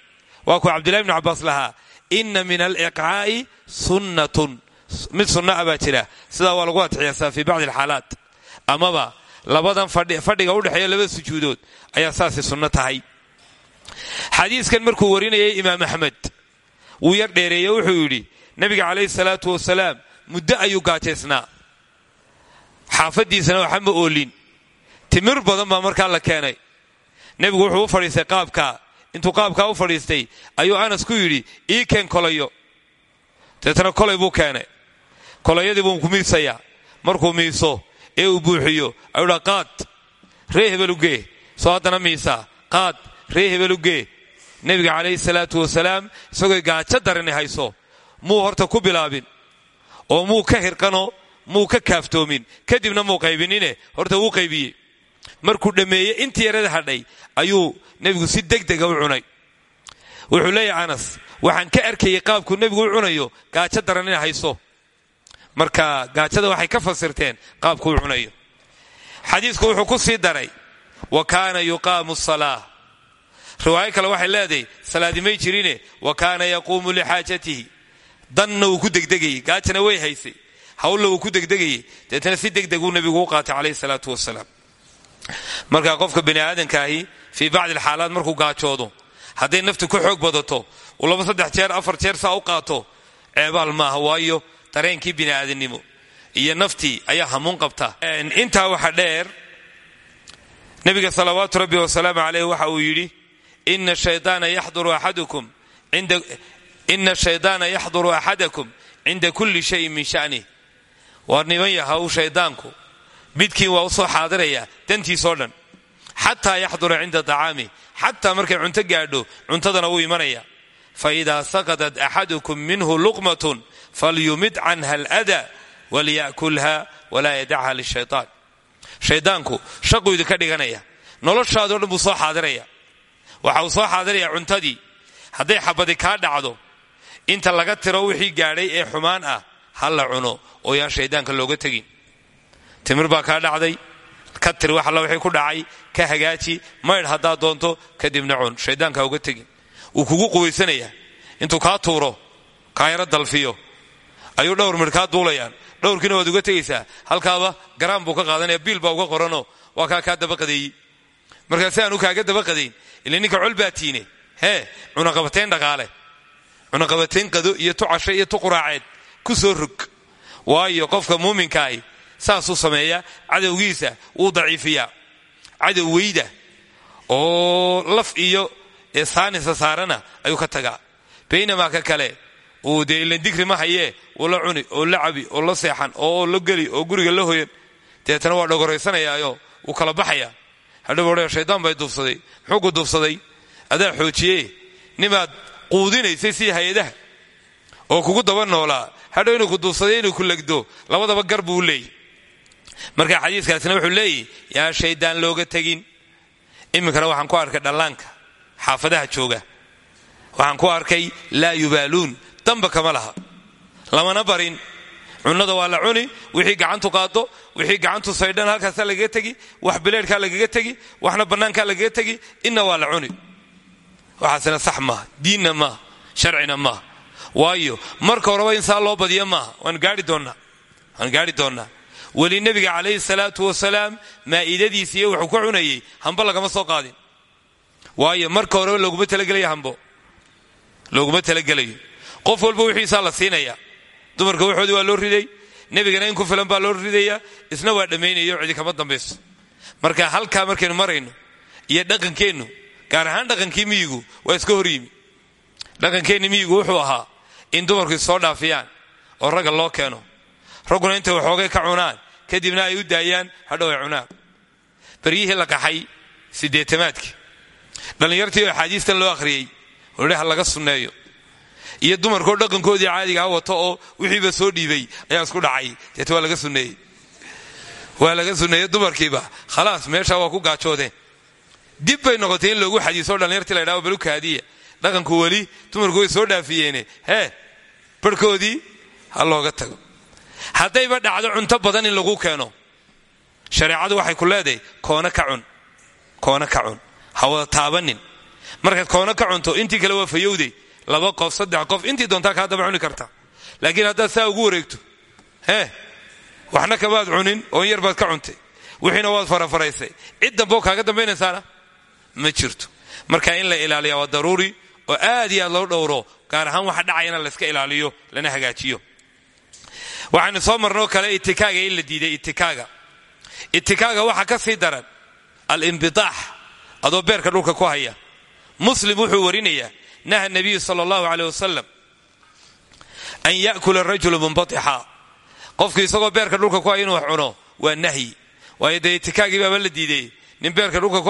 Waa kuu cabdillahi bnu cabbaas lahaa inna min aliqcaa'i sunnatun. Mid sunna a baa jira. Sidaa waa lagu adxiyaasaa fii bacdi alxaalaat. Amaba labadan fadhiga udhexeeya labada sujuudood ayaa saasay sunno tahay xadiiskan markuu warinayay imaam axmed wuu yar dheereeye wuxuu yidhi nabiga calayhi salaatu wasalaam muddo ayuu gaajaysnaa xaafadiisana waxa ma oolin. Timir badan baa markaa la keenay. Nebigu wuxuu u fadhiistay qaabkaa intuu qaabkaa u fadhiistay ayuu anas ku yidhi ii keen kolayo. Deetana kolay buu keenay. Kolayadii buu ku miisayaa. Markuu miiso ee uu buuxiyo ayuu dhaa qaad. Ree hebel ugee soo haddana miisaa qaad ree hebel ugee nebiga calayhi salaatu wasalaam isagoo gaajo darani hayso muu horta ku bilaabin oo muu ka hirqano muu ka kaaftoomin kadibna muu qaybinine horta wuu qaybiyey markuu dhammeeyey intii yarada hadhay ayuu nebigu si degdega u cunay. Wuxuu leeyahay anas waxaan ka arkayay qaabkuu nebigu u cunayo gaajo daran ina hayso. Marka gaajada waxay ka fasirteen qaabkuu cunayo. Xadiisku wuxuu ku sii daray wa kaana yuqaamu salaa riwaayo kale waxay leedahay salaadimay jirine wa kaana yaquumu lixaajatihi. Danna wuu ku degdegayey gaajana way haysay. Hawlla ku degdegayey deetana si degdeguu nebigu u qaatay calayhi salaatu wasalaam. Marka qofka bani aadamkaahi fii bacdi alxaalaat markuu gaajoodo hadday naftu ka xoog badato uu laba saddex jeer afar jeer saa u qaato ceebaal maaha waayo dareenkii bini'aadanimo iyo naftii ayaa hamuun qabta. Intaa waxa dheer nebiga salawaatu rabbi wasalaamu caleyh waxa uu yidhi ina shaydaana yaxduru axadakum cinda kulli shayin min sha'nih waar niman yahaw shaydaanku. Midkiin waa u soo xaadiraya dantiisoo dhan. Xataa yaxdura cinda tacaami xataa markay cunto gaadho cuntadana wuu imanaya. Faidaa saqadat axadukum minhu luqmatun falyumid canha alada walyakulha walaa yadacha lishaytaan. Shaydaanku shaquu idinka dhiganaya noloshaadoo dhan buu soo xaadiraya waxa uu soo xaadiraya cuntadii. Hadday xabadi kaa dhacdo inta laga tiro wixii gaadhay ee xumaan ah ha la cuno oo yaan shaydaanka looga tegin. Timir baa kaa dhacday ka tir wax alla wixii ku dhacay ka hagaaji maydh haddaad doonto kadibna cun shaydaanka uga tegin. Wuu kugu quwaysanayaa intuu kaa tuuro kaa dalfiyo. Ayuu dhowr midh kaa duulayaan. Dhowrkiina waad uga tegaysaa. Halkaaba garaan buu ka qaadanaya biil baa uga qoranoo waa kaa kaa dabaqadeeyey markaa si aanu kaaga dabaqadayn ila ninka col baa tiine. Hee cunaqabateyn dhaqaale. Cunaqabateyn qado iyo tu casho iyo tu quraaceed. Ku soo rog waayo qofka muuminkaahi saasuu sameeyaa cadowgiisa wuu daciifiyaa. Cadow weyda. Oo laf iyo saanisa saarana ayuu ka tagaa. Baynamaa ka kale uu dee ilan digri ma hayee uu la cuni oo la cabi oo la seexan oo la geli oo guriga la hoyan. Deetana waa dhogoraysanayaayo wuu kala baxayaa hadhow shaydaan bay duufsaday muxuu ku duufsaday? Adaa xoojiye nimaad quudinaysay sii hay'adaha oo kugu daba noolaa. Hadhow inuu ku duufsaday inuu ku legdo labadaba gar buu leeyay. Marka xadiiskaasina wuxuu leeyahy yaa shaydaan looga tegin iminkana waxaan ku arkay dhallaanka xaafadaha jooga. Waxaan ku arkay laa yubaaluun damba kama laha. Lamana barin cunnada waa la cuni wixii gacantu qaado wixii gacantu saydhan halkaasaa lagaga tegi wax bileedhkaa lagaga tegi waxna bannaankaa lagaga tegi inna waa la cuni. Waxaasina sax maaha diinna maaha sharcina maaha. Waayo marka horeba insaan loo badiya maaha waan gaari doonnaa weli nebiga calayhi salaatu wasalaam maa'idadiisiiyo wuxuu ku cunayey hambo lagama soo qaadin. Waayo marka horeba looguma talagelayo hambo. Looguma talagelayo qof walba wixiisaa la siinaya dumarka waxoodii waa loo riday nebigana in ku filan baa loo ridaya isna waa dhammaynayo cidi kama dambayso. Marka halkaa markaynu marayno iyo dhaqankeennu gaar ahaan dhaqankii miyigu waa iska horyimi dhaqankeenni miyigu wuxuu ahaa in dumarku issoo dhaafiyaan oo ragga loo keeno. Ragguna intay waxoogay ka cunaan kadibna ay u daayaan hadhow ay cunaan. Beryihii la qaxay sideetamaadkii dhallinyartii oo axaadiistan loo akhriyey oo ha laga sunneeyo iyo dumarkoo dhaqankoodii caadiga ha wato oo wixiiba soo dhiibay ayaa isku dhacay. Deet waa laga sunneeyey. Waa laga sunneeyey dumarkiiba. Khalaas meeshaa waa ku gaajoodeen dib bay noqotay in loogu xadiiso dhallinyartii la ydhaho balukaadiya dhaqanku weli dumarku way soo dhaafiyeene hee barhkoodii ha looga tago. Haddayba dhacdo cunto badan in lagu keeno. Shareecadu waxay ku leedahay koona ka cun. Koona ka cun. Ha wada taabanin. Markaad koona ka cunto intii kale waa fayowday laba qof saddex qof intii doontaa kaa daba karta. Laakiin haddaad saa ugu wareegto hee waxna kamaad cunin oo in yar baad ka cuntay. Wixiina waad farafaraysay. Cid damboo kaaga dambaynaysaana ma jirto. Marka in la ilaaliya waa daruuri oo aad iyo aad loo dhowro gaar ahaan waxa dhacayana layska ilaaliyo lana hagaajiyo. Waxaynu soo marnoo kale itikaaga in la diiday itikaaga. Itikaaga waxa ka sii daran alimbitaax adoo beerka dhulka ku haya. Muslim wuxuu warinayaa naha nabiyu sala allahu aleyh wasalam an yakula rajulu munbatixa qofku isagoo beerka dhulka ku haya inuu wax cuno waa nahyi waayo dee itikaagii baaba la diiday nin beerka dhulka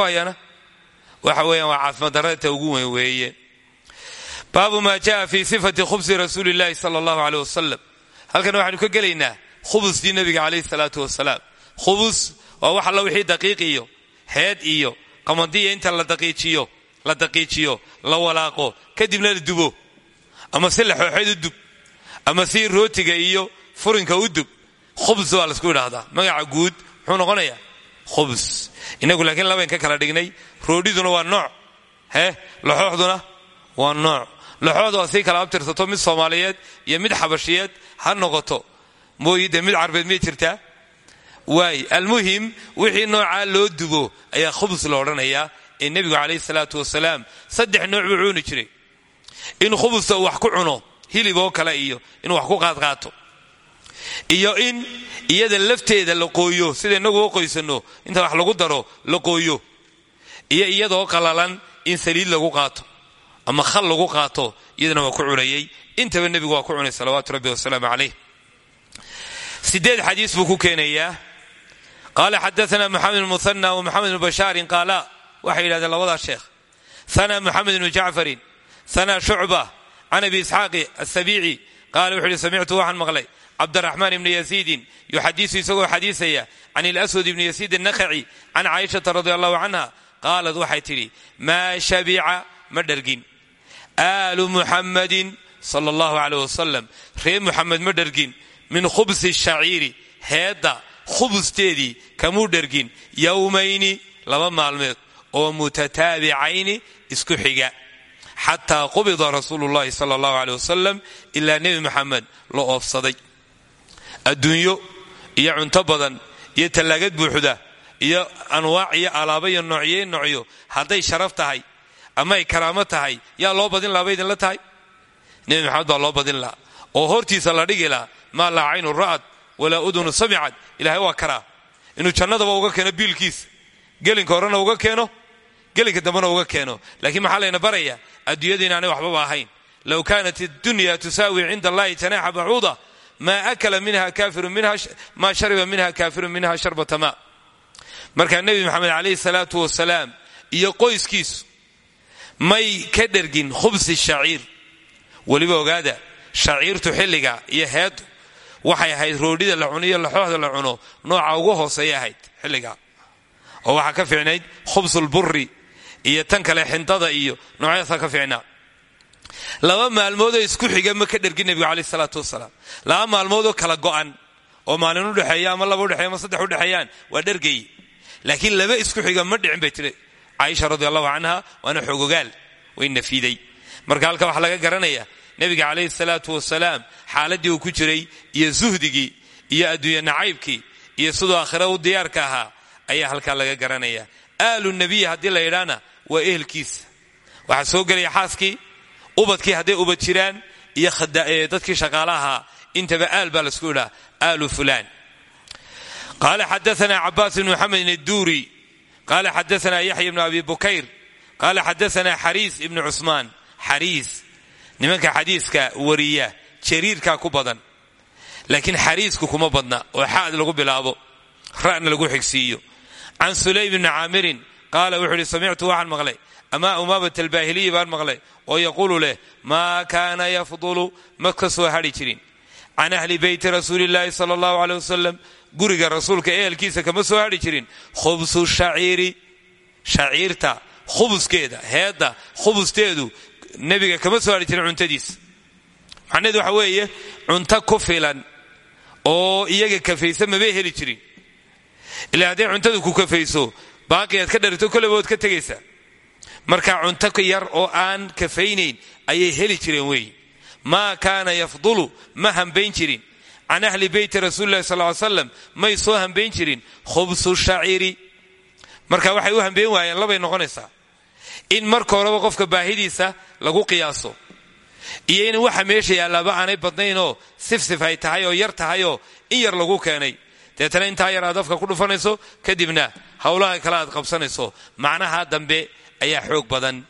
waxa weeyaan waa caafimaad darrata ugu weyn weeye baabu maa jaa fi sifati khubsi rasuuli llahi sala allahu wasalam halkan waxaynu ka gelaynaa khubustii nabiga calayhi salaatu wasalaam khubus waa wax alla wixii daqiiq iyo heed iyo qamadiya inta la daqiijiyo la daqiijiyo la walaaqo kadibna la dubo. Ama si laxooxeed u dub ama si rootiga iyo furinka u dub khubs waa la isku idhaahdaa. Magaca guud muxuu noqonayaa khubs. Inagu laakiin labayn ka kala dhignay roodhiduna waa nooc hee laxooxduna waa nooc. Laxooxda waa sii kala abtirsato mid soomaaliyeed iyo mid xabashiyeed ha noqoto. Mooyi dee mid carbeed miyay jirtaa? Waay. Almuhim wixii noocaa loo dubo ayaa khubus la odhanayaa ee nebigu calayhi salaatu wasalaam saddex nooc buu cuuni jiray. In khubusta wax ku cuno hilib oo kale iyo inuu wax ku qaadqaato. Iyo in iyada lafteeda la qooyo sida innagu u qoysano inta wax lagu daro la qooyo. Iyo iyadoo qalalan in saliid lagu qaato ama khal lagu qaato iyadana waa ku cunayey. Intaba nebigu waa ku cunay salawaatu rabbi wasalaamu calayh. Sideed xadiis buu ku keenayaa. Qaala xadaana moxamed bn muhana wa waxay yidhahdeen labadaa sheekh. Sana moxamed bnu jacfarin sana shucba can abi isxaaqi asabiici qaala wuxuu yihi samictu waxaan maqlay cabdaraxmaan ibni yasiidin yuxadisu isagoo xadiisaya can ilaswad ibni yasiid annakhaci can caaishata radi allahu canha qaalad waxay tidhi maa shabica ma dhargin. Aalu muxammadin sala allahu caleyh wasalam reer muxamed ma dhargin. Min khubsi shaciiri heedda khubsteedii kamuu dhergin yowmayni laba maalmeed oo mutataabicayni isku xiga. Xataa qubida rasuulu llahi sala allahu aleyh wasalam ilaa nebi maxamed la oofsaday. Adduunyo iyo cunto badan iyo tallaagad buuxda iyo anwaac iyo alaaba iyo noocye noocyo hadday sharaf tahay ama ay karaamo tahay yaa loo badin laha ba idinla tahay? Nebi maxamed baa loo badin laha oo hortiisa la dhigi laha maa laa caynu ra'ad walaa udunu samicad. Ilahay waa karaa. Inuu jannadaba uga keeno biilkiisa gelinka horena uga keeno gelinka dambena uga keeno. Laakiin maxaa layna baraya? Adduunyada inaanay waxbaba ahayn. Low kaanat iddunya tusaawi cinda allahi janaaxa bacuuda maa akala minha kafirun maa shariba minha kaafirun minha sharbata ma markaa nebi maxamed calayhi salaatu wasalaam iyo qoyskiisu may ka dhergin khubsi shaciir. Weliba ogaada shaciirtu xilliga iyo heedu waxay ahayd roodhida la cuno iyo laxooxda la cuno nooca ugu hooseeya ahayd xilliga. Oo waxaa ka fiicnayd khubsulburi iyo tan kale xindada iyo noocyadaasa ka fiicnaa laba maalmoodoo isku xiga ma ka dhergin nebigu caleyh salaatu wasalaam. Laba maalmoodoo kala go'an oo maalin udhexeeya ama laba udhexeya ama saddex udhexeeyaan waa dhergay laakiin laba isku xiga ma dhicin bay tiri caaisha radi allahu canha waana xoogogaal way nafiday marka halka waxaa laga garanaya nebiga calayhi salaatu wasalaam xaaladii uu ku jiray iyo suhdigii iyo adduunye nacaybkii iyo siduu aakhira u diyaarka ahaa ayaa halkaa laga garanaya aalu nabiy haddii la yidhaana waa ehelkiisa waxaa soo gelaya xaaskii ubadkii hadday ubad jiraan iyo dadkii shaqaalahaa intaba aal baa lasku idhaa aalu fulaan. Qaala xadaana cabaas bn muxamedin adduuri qaala xadaana yaxya bnu abi bukayr qaala xadaana xariis ibnu cusmaan. Xariis nimanka xadiiska wariya jariirkaa ku badan. Laakiin xariisku kuma badna oo xaad lagu bilaabo ra'na lagu xigsiiyo. Can sulaym bni caamirin qaala wuxuu ihi samictu waxaan maqlay amaa umaamat albaahiliyi baan maqlay oo yaquulu leh maa kaana yafdulu ma ka soo hadhi jirin can ahli beyti rasuulillaahi sala allahu aleyh wasalam guriga rasuulka ehelkiisa kama soo hadhi jirin khubsu shaciiri shaciirta khubuskeeda heedda khubusteedu nebiga kama soo hadhi jirin cuntadiisa macnaheedu waxa weeye cunto ku filan oo iyaga kafaysa mabay heli jirin ilaa hadday cuntada ku kafayso baaqi aad ka dharito koleba waad ka tegaysaa marka cunto yar oo aan kafaynayn ayay heli jireen weeye maa kaana yafdulu ma hambayn jirin. Can ahli beyti rasuulilahi sal ly slam may soo hambayn jirin. Khubsu shaciiri. Marka waxay u hambayn waayeen labay noqonaysaa. In marka horeba qofka baahidiisa lagu qiyaaso. Iyo in waxa meesha yaalaaba aanay badnaynoo sifsif ay tahay oo yar tahayoo in yar lagu keenay. Deetana intaa yar aad afka ku dhufanayso kadibna howlaha kale aad qabsanayso macnaha dambe ayaa xoog badan.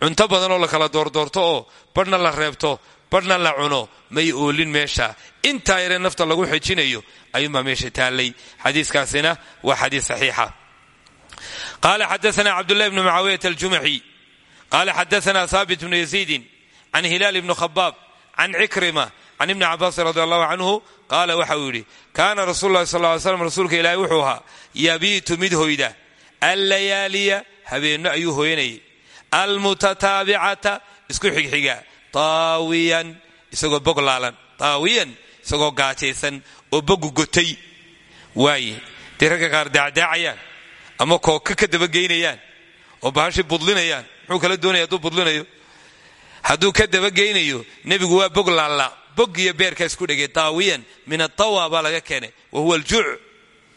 Cunto badan oo la kala doordoorto oo badhna la reebto badhna la cuno may oolin meesha. Intaa yaree nafta lagu xejinayo ayuunbaa meesha taallay. Xadiiskaasina waa xadiis saxiixa. Qaala xadaana cabdulahi bnu mucaawiyat aljumaxi qaala xadaana haabit bnu yaziidin can hilaal ibni khabaab can cikrima can ibni cabaasin radi allahu canhu qaala waxa uu yidhi kaana rasul lahi sal ly slam rasuulka ilaahi wuxuu ahaa yabiitu mid hoyda allayaaliya habeenno ayuu hooyanayay almutataabicata isku xigxiga taawiyan isagoo bog laalan taawiyan isagoo gaajaysan oo bogu gotay waaye dee ragga qaar daacdaacayaan ama kooka ka dabageynayaan oo bahashi budlinayaan muxuu kala doonaya hadduu budlinayo ka dabageynayo nebigu waa bog laalla bog iyo beerkaa isku dhegay taawiyan min atawa baa laga keenay. Wa huwa aljuuc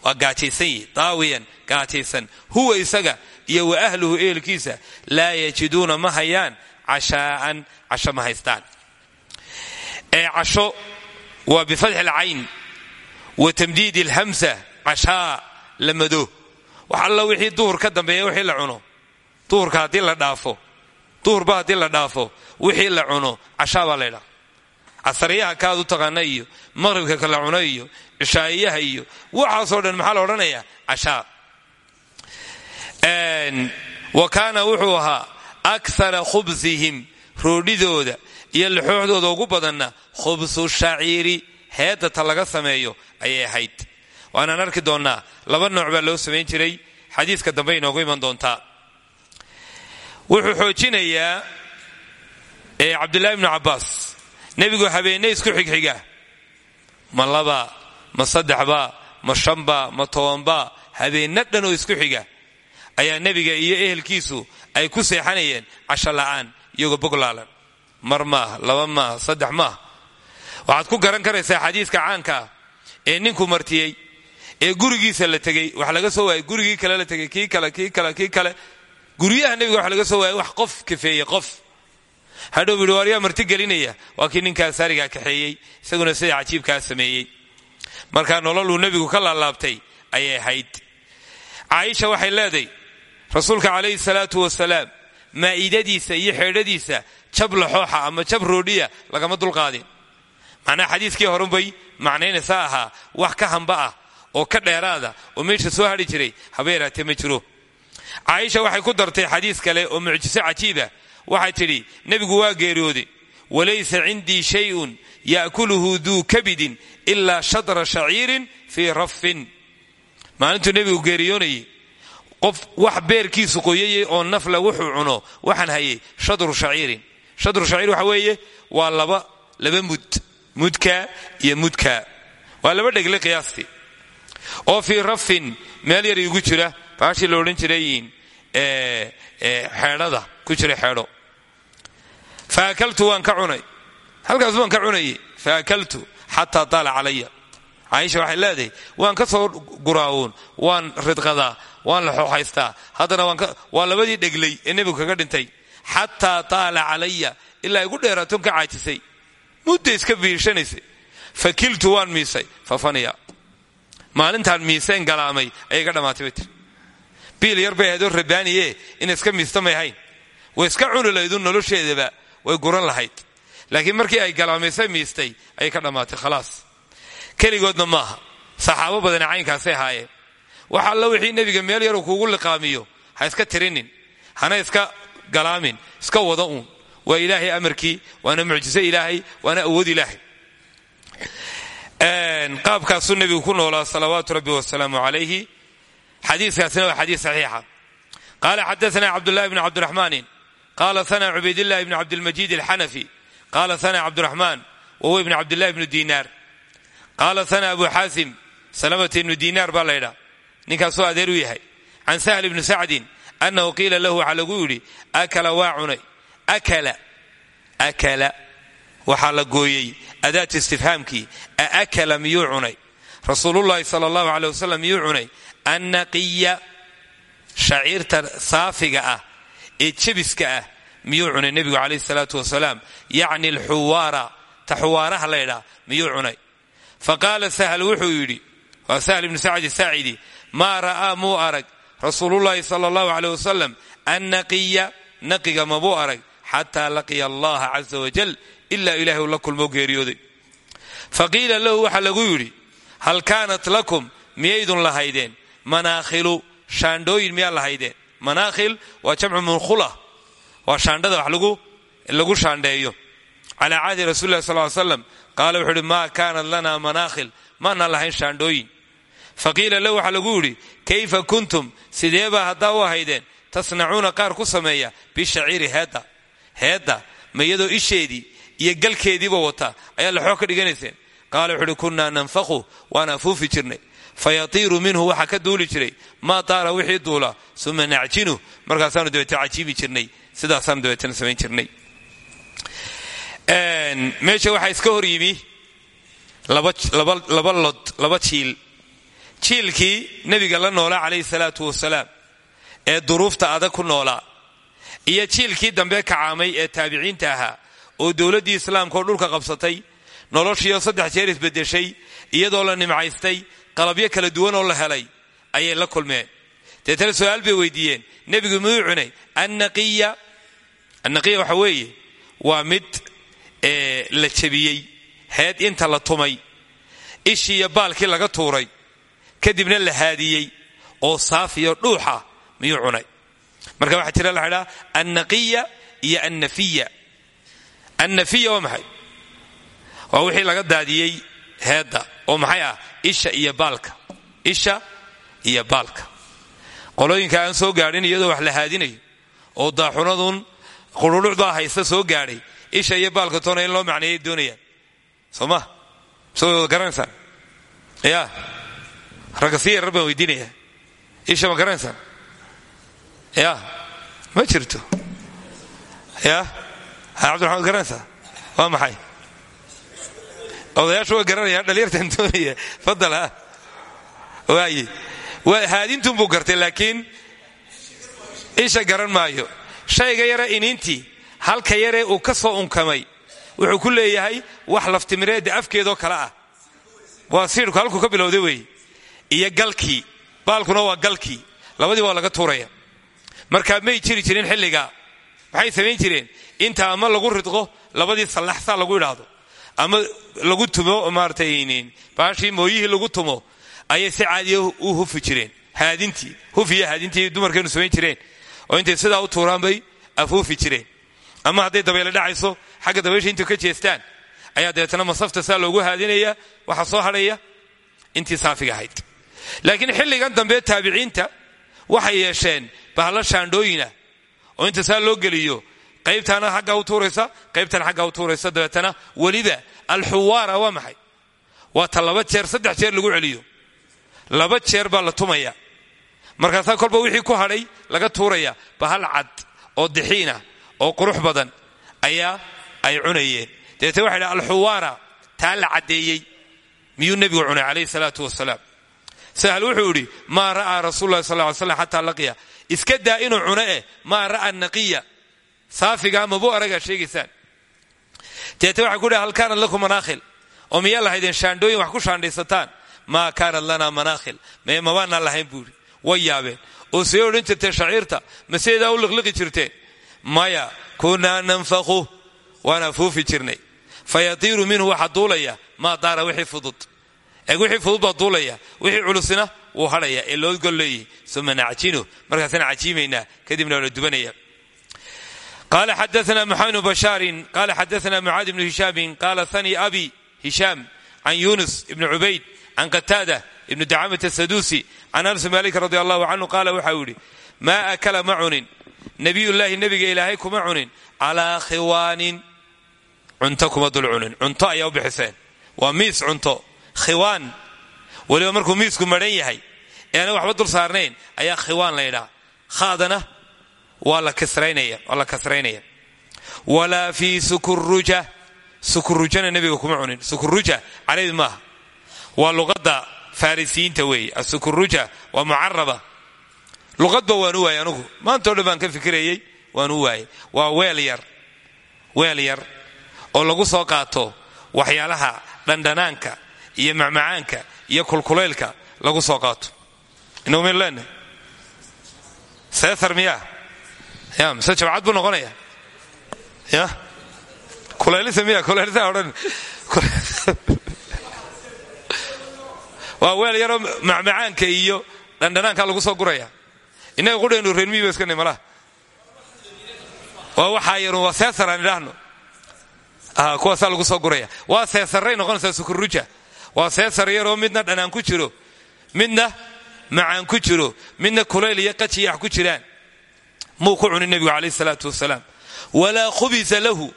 waa gaajaysan yihi taawiyan gaajaysan. Huwa isaga iyo wa ahluhu ehelkiisa laa yajiduuna ma hayaan cashaa'an casho ma haystaan. Ee casho waa bifatxi alcayn wa tamdiid alhamsa cashaa la mado wax alla wixii duhur ka dambeeya wixii la cuno. Duhurka haddii la dhaafo duhurba haddii la dhaafo wixii la cuno cashaa baa casariyaha kaad u taqaana iyo maqhribka kala cuno iyo cishaa'iyaha iyo waxaasoo dhan maxaa la odhanayaa cashaa. Wa kaana wuxuu ahaa akara khubsihim roodhidooda iyo laxooxdooda ugu badanna khubsu shaciiri heedata laga sameeyo ayay ahayd. Waanaan arki doonnaa laba nooc baa loo samayn jiray. Xadiiska dambe inoogu iman doontaa. Wuxuu xoojinayaa cabdullaahi ibnu cabbaas nebigu habeenne isku xigxiga. Ma laba ma saddexba ma shanba ma tobanba habeenna dhan oo isku xiga. Ayaa nebiga iyo ehelkiisu ay ku seexanayeen casho la'aan iyagoo boglaalan mar maaha laba maaha saddex maaha waxaad ku garan karaysaa xadiiska caanka ah ee ninku martiyey ee gurigiisa la tegey. Wax laga soo waayay gurigii kale la tegey kii kale kii kale kii kale. Guryaha nebiga wax laga soo waayay wax qof kafeeye qof hadhow yaa marti gelinaya? Waa kii ninkaa saarigaa kaxeeyey isaguna sida cajiibkaa sameeyey. Markaa nololuu nebigu ka laalaabtay ayay ahayd. Caaisha waxay leeday rasuulka calayhi salaatu wasalaam maa'idadiisa iyo xeedhadiisa jab laxooxa ama jab roodhiya lagama dulqaadin macnaha xadiiskii horunbay macnaynaysaa ahaa wax ka hamba ah oo ka dheeraada oo meesha soo hadhi jiray haba yaraatee jiro. Caaisha waxay ku dartay xadiis kale oo mucjiso cajiiba waxay tidhi nebigu waa geeriyooday. Walaysa cindii shayun yaakuluhu duu kabidin ilaa shadra shaciirin fii rafin maalintuu nebigu geeriyoonayay qof wax beerkiisu qoyayay oo nafla wuxuu cuno waxaan hayay shadru shaciirin. Shadru shaciir waxa weeye waa laba laba mud mudka iyo mudka. Waa laba dhegle qiyaastii oo fii rafin meel yar igu jira baashii la odhan jirayin xeedhada ku jira xeedho fa akaltu waan ka cunay. Halkaas waan ka cunayay fa akaltu xataa taala calaya. Caaisha waxay leedahay waan ka soo guraawuun waan ridqadaa waan la xooxaystaa haddana waa labadii dheglay ee nebigu kaga dhintay. Xataa taala calaya ilaa igu dheeraatoon ka caajisay. Mudda iska biirshanaysay fa kiltu waan miisay. Fa faniya maalintaan miiseen galaamay ayay ga dhammaatay biil yar bay ahaydoo rabaaniye ina iska miista may hayn way iska cuni nolosheedaba way guran lahayd. Laakiin markii ay galaamaysay miistay ayay ka dhammaatay khalaas. Keligoodna maaha. Saxaabo badane caynkaasay ahaayeen. Wax alla wixii nebiga meel yaruu kuugu liqaamiyo ha iska tirinin hana iska galaamin iska wada uun. Waa ilaahay amarkii waana mucjiso ilaahay waana awood ilaahay. Qaabkaasuu nebigu ku noolaa salawaatu rabbi wasalaamu calayhi xadiikaasina waa xadiis saxiixa qaala xadaana cabdulahi bn cabdiraxmaanin qaala sana cubaydillahi bn cabdilmajiid alxanafi qaala sana cabdiraxmaan wahuwa ibn cabdillahi bnu diinaar qaala sana abu xaasim salamata ibnu diinaar baa laydhaa ninkaasuu adeer u yahay can sahl ibni sacdin annahu qiila lahu waxaa lagu yidhi akala waa cunay akala waxaa la gooyey adaat istifhaamkii aakala miyuu cunay rasuulullahi sala allahu aley wasalam miyuu cunay annaqiya shaciirta saafiga ah ee jebiska ah miyuu cunay nebigu calayh salaatu wasalaam. Yacni alxuwaara ta xuwaaraha laydhaa miyuu cunay. Fa qaala sahl wuxuu yidhi waa sahl ibnu sacd saacidi maa ra'aa muu arag. Rasuulullahi sala allahu aleyh wasalam annaqiya naqiga mabuu arag. Xataa laqiya allaha caza wajal ilaa ilahay uu la kulmoo geeriyooday. Fa qiila lahu waxaa lagu yidhi hal kaanat lakum miyaydun lahaydeen manaakhilu shaandhooyin miyaa lahaydeen manaakhil waa jamcu munkhula waa shaandhada wax lagu shaandheeyo calaa caadi rasuli lah sal slam qaala wuxuu uhi maa kaanat lana manaakhil maanaan lahayn shaandhooyin fa qiila lahu waxaa lagu yidhi kayfa kuntum sideebaa haddaa u ahaydeen tasnacuuna qaar ku sameeya bishaciiri heedda heedda ma iyadoo isheedii iyo galkeediiba wata ayaa laxoo ka dhiganayseen qaala wuxu uhi kunnaa nanfaqu waan afuufi jirnay fayatiiru minhu waxaa ka duuli jiray. maa taara wixii duula uma nacjinu markaasaanu dabeete cajiibi jirnay sidaasaanu dabeetana samayn jirnay meesha waxaa iska hor yimi laba lod laba jiil jiilkii nebiga la noolaa calayhi salaatu wasalaam ee duruufta adag ku noolaa iyo jiilkii dambe kacaamay ee taabiciinta ahaa oo dowladdii islaamka dhulka qabsatay noloshiioo saddex jeer isbedeshay iyadoo la nimcaystay qalabyo kala duwan oo la helay ayay la kulmeen. Deetana su'aal bay weydiiyeen. Nebigu muu cunay? Annaqiya. Annaqiya waxa weeye waa mid la jebiyey heed inta la tumay ishii iyo baalkii laga tuuray kadibna la haadiyey oo saafiyo dhuuxa miyuu cunay. Marka waxaa jira la xidhaa annaqiya iyo annafiya. Annafiya waa maxay? Waa wixii laga daadiyey heedda oo maxay ah isha iyo baalka. Isha iyo baalka. Qolooyinka aan soo gaadhin iyadoo wax la haadinayo oo daaxunadun qurulucdaa haysta soo gaadhay. Isha iyo baalka toona in loo macneeyay doonayaan. Soo ma? Soo garanaysaan? Ya ragga si yarar baan weydiinaya isha ma garanaysaan? Ya ma jirto? Ya cabdiraxmaan garanaysaa waa maxay odayaashu waa garanayaan dhalinyartan doonaya fadal waaye waa haadintun buu gartay laakiin isha garan maayo shayga yare iniintii halka yaree uu ka soo unkamay wuxuu ku leeyahay wax laftimireedda afkeedoo kale ah waa siidhku halkuu ka bilowday weeye iyo galkii baalkuna waa galkii labadii waa laga tuuraya markaa may jiri jirin xilligaa maxay samayn jireen inta ama lagu ridqo labadii sallaxsaa lagu idhaahdo ama lagu tumo maaratay baashii mooyihii lagu tumo. Ayay si caadiya u hufi jireen. Haadintii hufiya haadintii dumarkeenu samayn jireen. Oo intay sidaa u tuuraan bay afuufi jireen. Ama hadday dabeyle dhacayso xagga dabaysha intu ka jeestaan ayaa dabeetana masafta saa loogu haadinaya waxaa soo hadhaya intii saafiga ahayd. Laakiin xilligan dambe taabiciinta waxay yeesheen bahalo shaandhooyina oo inta saa loo geliyo qaybtaana xagga u tuuraysa qaybtana xagga u tuuraysa dabeetana weliba alxuwaara waa maxay? Waa ta laba jeer saddex jeer lagu celiyo. Laba jeer baa la tumaya. Markaasaa kolba wixii ku hadhay laga tuuraya bahal cad oo dixiina oo qurux badan ayaa ay cunayeen. Dabeetna waxa dhaha alxuwaara taa la caddeeyey. Miyuu nebigu cunay calayhi salaatu wasalaam sahal wuxuu idhi maa ra'aa rasuulu lahi sal ly slam xataa laqiya. Iska daa inuu cuno eh maa ra'a naqiya saafigaa mabuu aragaa sheegaysaan. Deete waxay ku dhaha hal kaanat lakum manaakhil oo miyaa lahaydeen shaandhooyin wax ku shaandhaysataan? Maa kaanat lanaa manaakhil mee mabaanaan lahayn? buuhi way oo see odhan jirteen shaciirta? Maseedaa u liqliqi jirteen? Maya kunaa nanfaku waan afuufi jirnay. Fayatiiru minhu waxa duulaya. Maa daara wixii fudud. Eeg wixii fudud baa duulaya. Wixii culusina wuu hadhaya ee loo gol leeyihi uma nacjinu markaasaan cajiimaynaa. Kadibna waa la qala xadaana maxamed bnu bashaarin qala xadaana mucaad ibnu hishaamin qaala hani abi hishaam can yunus ibni cubayd can qataada ibni dacamat asaduusi can anas malik radi allahu canhu qaala waxau yidhi maa akala ma cunin nabiyullaahi nebiga ilaahay kuma cunin calaa khiwaanin cunto kuma dul cunin cunto ayaa u bixiseen waa miis cunto khiwaan weliba markuu miisku madhan yahay ee ana waxba dul saarnayn ayaa khiwaan waa la kasraynaya walaa fii sukuruja sukurujana nebiga kuma cunin. Sukuruja carabi maaha. Waa luqadda farisiyiinta weeye. Asukuruja waa mucaraba luqadba waan u waayey anugu. Maantao dhan baan ka fikirayey waan u waayey. Waa weel yar oo lagu soo qaato waxyaalaha dhandhanaanka iyo macmacaanka iyo kulkulaylka lagu soo qaato. Leenahay seesar miyaa ya mise jabcad buu noqonaya ya kulaylisa miya kulaylisa odhan waa weel yaroo macmacaanka iyo dhandhanaanka lagu soo guraya innaga qudhaynu reermiyi ba iska nimalaha waa waxaa yarun waa seesar aan idhaahno kuwaasaa lagu soo guraya waa seesaray noqonaysaa sukuruja waa seesar yaroo midna dhanaan ku jiro midna macaan ku jiro midna kulayl iyo qajiyax ku jiraan muu ku cunin nebigu calayh salaatu wasalaam. Walaa khubisa lahu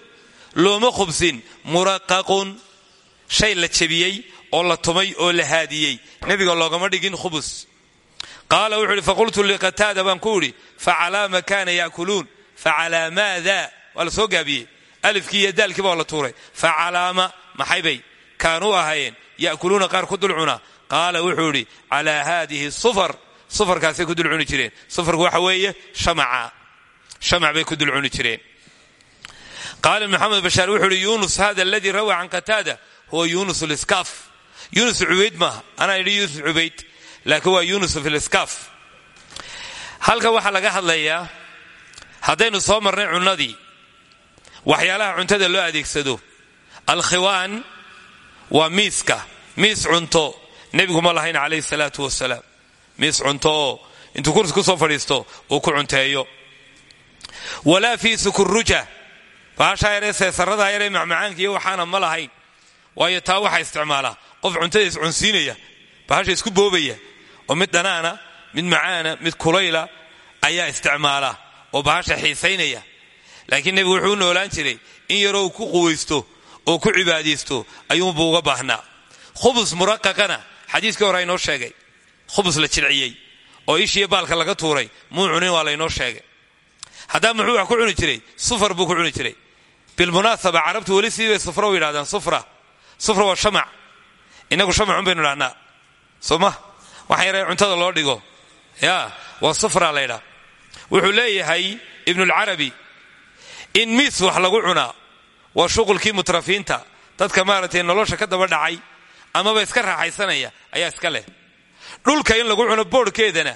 looma khubsin. Muraqaqun shay la jebiyey oo la tumay oo la haadiyey. Nebiga loogama dhigin khubus. Qaala wuxuu ihi faqultu liqataada baan ku idhi facalaa ma kaana yaakuluun? Facalaa maada waa la soo gaabiyey. Alifkii iyo daalkiiba waa la tuuray. Facalaama maxay bay? Kaanuu ahaayeen. Ya'kuluuna qaar ku dul cuna qaala wuxuu idhi calaa haadihi sufar sufarkaasay ku dul cuni jireen. Sufarku waxa weeye shamaca. Shamac bay ku dul cuni jireen. Qaala maxamed bashaar wuxuu uhi yunus hada aladii rawaa can qataada huwa yunus liskaaf yunus cubayd maaha. Anaa idhi yunus cubayd laakiin waa yunus filiskaaf halka waxaa laga hadlayaa haddaynu soo marnay cunnadii waxyaalaha cuntada loo adeegsado. Alkhiwaan waa miiska miis cunto. Nebigu ma lahayn calayhi salaatu wasalaam miis cunto oo intuu kursi ku soo fadhiisto uu ku cunteeyo. Walaa fii sukuruja baashaa yaree seesaradaa yaree macmacaanka iyo waxaana ma waayo taa waxaa isticmaalaa qof cuntada iscunsiinaya bahasha isku boobaya oo mid dhanaana mid macaana mid kulayla ayaa isticmaala oo bahasha xiisaynaya. Laakiin nebigu wuxuu noolaan jiray in yaroo ku quwaysto oo ku cibaadaysto ayuunbuu uga baahnaa. Khubus muraqaqana xadiiskii hore aynoo sheegay khubus la jilciyey oo ishiiyo baalka laga tuuray muu cunin waa laynoo sheegay. Haddaa muxuu wax ku cuni jiray? Sufar buu ku cuni jiray. Bilmunaasaba carabtu weli siibay sufra u yidhahdaan sufra. Sufra waa shamac. Inagu shamacun baynu idhahnaa soo ma? Waxaa yara cuntada loo dhigo. Ya waa sufra laydhaa wuxuu leeyahay ibnulcarabi in miis wax lagu cunaa waa shuqulkii mutrafiinta. Dadka maaragtay nolosha ka daba dhacay amaba iska raaxaysanaya ayaa iska leh dhulka in lagu cuno boodhkeedana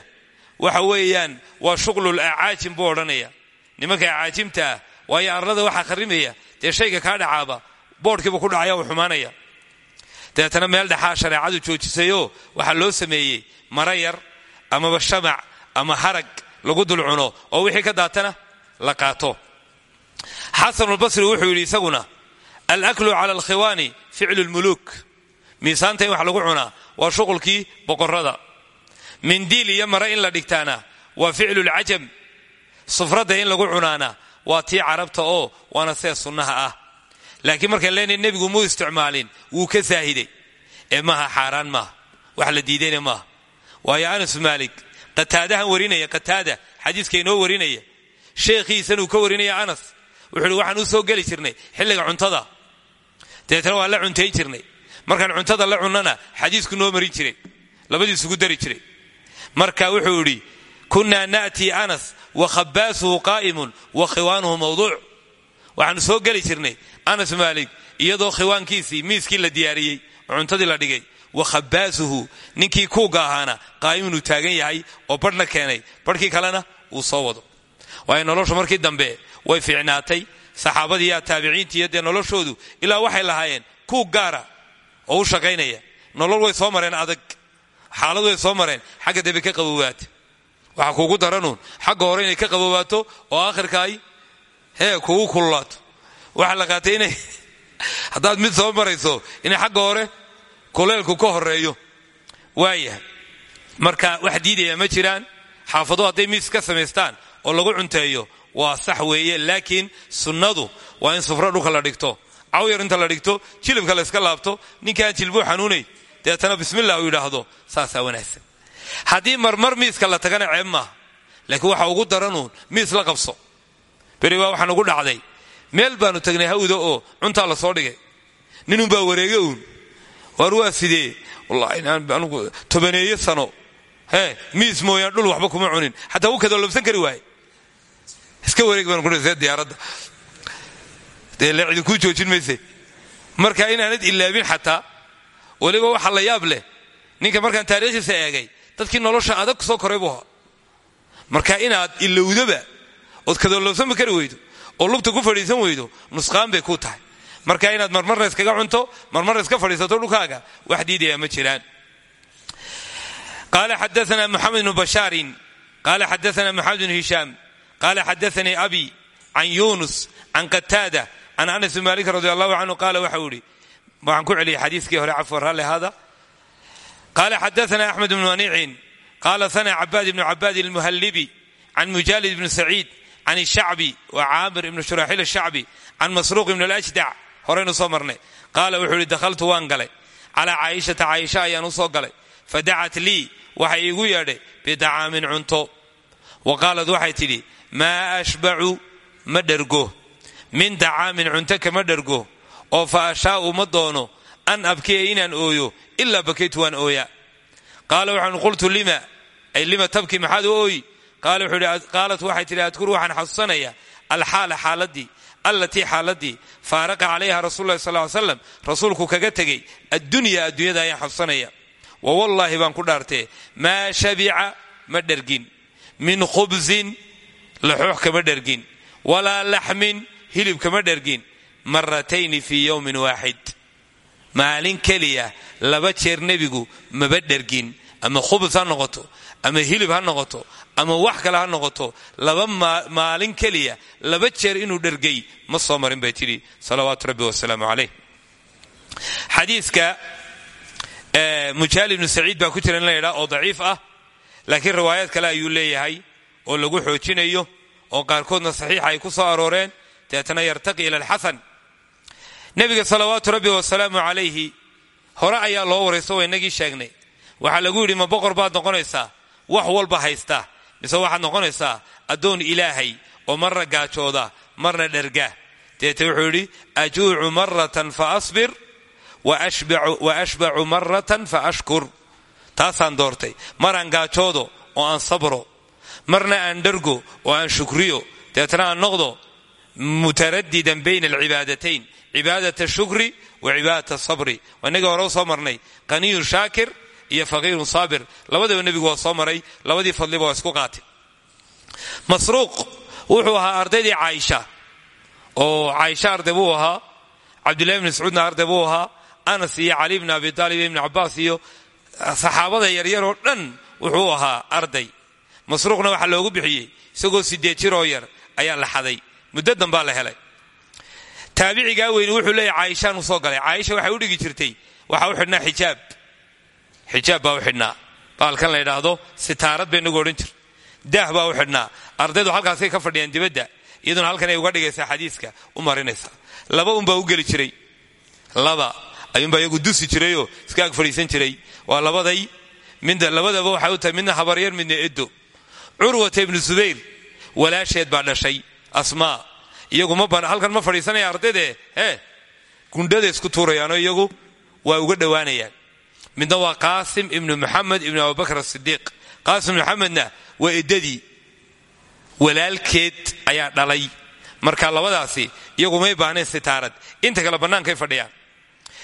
waxa weeyaan waa shuqlul acaajim buu odhanaya. Nimanka acaajimta ah waayo arlada waxaa kharimaya dee shayga kaa dhacaaba boodhkiibu ku dhacaya uu xumaanaya. Dabeetana meel dhexaa shareecadu joojisayoo waxaa loo sameeyey mara yar amaba shamac ama harag lagu dul cuno oo wixii ka daatana la qaato. Xasanulbasri wuxuu yidhi isaguna alaklu cala alkhiwaani ficlu lmuluuk miisaanta in wax lagu cunaa waa shuqulkii boqorada mindiil iyo mare in la dhigtaana waa ficlu lcajam. Sufradda in lagu cunaana waa tii carabta oo waana see sunnaha ah. Laakiin markaan leenahay nebigu muu isticmaalin wuu ka saahiday ee maaha xaaraan maaha. Wax la diidayna maaha. Waayo anas maalik qataadahan warinaya qataada xadiiska inoo warinaya. Sheekhiisanuu ka warinaya anas. Wuxuu waxaan u soo geli jirnay xilliga cuntada. Dabeetana waan la cuntayn jirnay markaan cuntada la cunnana xadiisku noo marin jiray labadiisugu dari jiray. Marka wuxuu idhi kunnaa na'tii anas wa khabaasuhu qaa'imun wa khiwaanuhu mawduuc waxaanu soo geli jirnay anas maalik iyadoo khiwaankiisii miiskii la diyaariyey oo la dhigay. Wa khabaasuhu ninkii kuuga ahaana qaa'imun uu taagan yahay oo badhna keenay. Badhkii kalena uu soo wado. Waayo noloshu markii dambe way fiicnaatay. Saxaabadii yaa taabiciintiiyo dee noloshoodu ilaa waxay lahaayeen kuug gaara oo u shaqaynaya. Nolol way soo mareen adag. Xaalad way soo mareen. Xagga dambe ka qaboowaata waxaa kuugu daranuun xagga hore inay ka qaboowaato oo aakhirka ay hee kugu kululaato. Waxaa la qaatay inay haddaad mid soo marayso inay xagga hore kuleelku ka horeeyo waayahay. Marka wax diidaya ma jiraan. Xaafado hadday miis ka samaystaan oo lagu cunteeyo waa sax weeye laakiin sunnadu waa in sufro dhulka la dhigto cawyar inta la dhigto jilibka la yska laabto ninkaan jilbuu xanuunay. Deetana bismillah uu yidhaahdo saasaa wanaagsan. Haddii marmar miiska la tagana ceeb maaha. Laakiin waxa ugu daranuun miis la qabso. Beri waa waxaan ugu dhacday. Meel baanu tagnay hawda oo cuntaa la soo dhigay. Ninunbaa wareege uun. Waar waa sidee? Wallahi anugu tobaneeyo sano. Hee miis mooyaan dhul waxba kuma cunin. Xataa u kadoo labsan kari waaye. Iska wareeg baan kudhasee diyaaradda dee le joojin mayse. Marka inaanad ilaabin xataa weliba waxa la yaab leh ninka markaan taariikhdiisa eegay dadkii nolosha adag soo koray buu marka inaad ilowdaba ood kadoolabsanba kari weydo oo lugta ku fadhiisan weydo nusqaan bay ku tahay. Marka inaad marmarna iskaga cunto marmarna iska fadhiisato dhulkaaga wax diidaya ma jiraan. Qaala xadaana moxamed bnu bashaarin qaala xadaana moxamed bnu hishaam qaala xadaanii abi can yunus can qataada can anas bn malik radi allahu canhu qaala waxau ihi waxaan ku celiyay hore cafwan raalli hada qaala xadaana axmed bnu manicin qaala sana cabaad ibnu cabaad almuhallibi can mujaalid ibni saciid can shacbi wa caamir ibnu shuraaxiil ashacbi can masruuq ibn alajdac horeynu soo marnay qaala wuxuu ihi dakhaltu waan galay calaa caaishata caaisha ayaan u soo galay fadacat lii waxay iigu yeedhay bidacaamin cunto wa qaalad waxay tidhi maa ashbacu ma dhergo min dacaamin cunto kama dhergo oo fa ashaa'u ma doono an abkiya inaan ooyo ilaa bakaytu waan ooya qaala waxaan qultu lima? Ay lima tabki maxaad u ooyi? Qaalat waxay tidhi adkuru waxaan xasuusanaya alxaala xaaladii allatii xaaladii faaraqa calayha rasullahi sal ly slam rasuulku kaga tegey addunya adduunyada ayaan xasuusanaya. Wa wallaahi baan ku dhaartee maa shabica ma dhergin min khubsin laxoox kama dhergin walaa hilib kama dhergin. Maratayni fii yowmin waaxid maalin keliya laba jeer nebigu maba dhergin. Ama khubs ha noqoto ama hilib ha noqoto ama wax kale ha noqoto. Laba maalin keliya laba jeer inuu dhergay ma soo marin bay tidhi. Salawaatu rabbi wasalaamu calayh. Xadiiska mujaali ibnu saciid baa ku jira in la yidhaa oo daciif ah. Laakiin riwaayaad kale ayuu leeyahay oo lagu xoojinayo oo qaarkoodna saxiixa ay ku soo arooreen deetana yartaqi ila alxasan. Nebiga salawaatu rabbi wasalaamu calayhi hore ayaa loo warayso waa inagii sheegnay. Waxaa lagu yidhi ma boqor baad noqonaysaa? Wax walba haysta. Mise waxaad noqonaysaa addoon ilaahay oo marna gaajooda marna dherga. Deete wuxuu yidhi ajuucu maratan fa asbir wa ashbacu maratan fa ashkur. Taasaan doortay. Maraan gaajoodo oo aan sabro marna aan dhergo oo aan shukriyo deetana aan noqdo mutaradidan bayna alcibaadatayn cibaadat shukri wa cibaadat sabri inagii hore u soo marnay qaniyun shaakir iyo faqiirun saabir labadaba nebigu waa soo maray labadii fadliba waa isku qaatay masruuq wuxuu ahaa ardaydii caaisha oo caaisha arday buu ahaa cabdillahi bni mascuudna arday buu ahaa anas iyo cali bni abi taalib iyo ibni cabaas iyo saxaabada yaryaroo dhan wuxuu ahaa arday bixiyey isagoo sideed yar ayaa muddo dambaa la helay. Taabicigaa weyni wuxuu leeyahy caaishaan u soo galay. Caaisha waxay u dhigi jirtay waxaa u xidhnaa xijaab. Xijaab baa u xidhnaa. Baalkan la yidhaahdo sitaarad bay nagu odhan jir. Daah baa u xidhnaa. Ardaydu halkaasay ka fadhiyaan dibadda iyaduna halkan ay uga dhigaysaa xadiiska u marinaysa. Laba unbaa u geli jiray. Laba ayuunbaa iyagu dusi jirayoo iska ag jiray. Waa labaday midna labadaba waxay u tahay midna habaryar midna eddo curwata ibnu subayr walaasheed baa dhashay asmaa iyagu halkan ma fadhiisanaya ardaydee hee gundhada isku tuurayaanoo iyagu waa uga dhowaanayaan. Midna waa qaasim ibnu muxamed ibnu abubakr asidiiq qaasim maxamedna waa eddadii. Walaalkeed ayaa dhalay. Marka labadaasi iyagu may baahnayn sitaarad. Inta kale bannaankay fadhiyaan.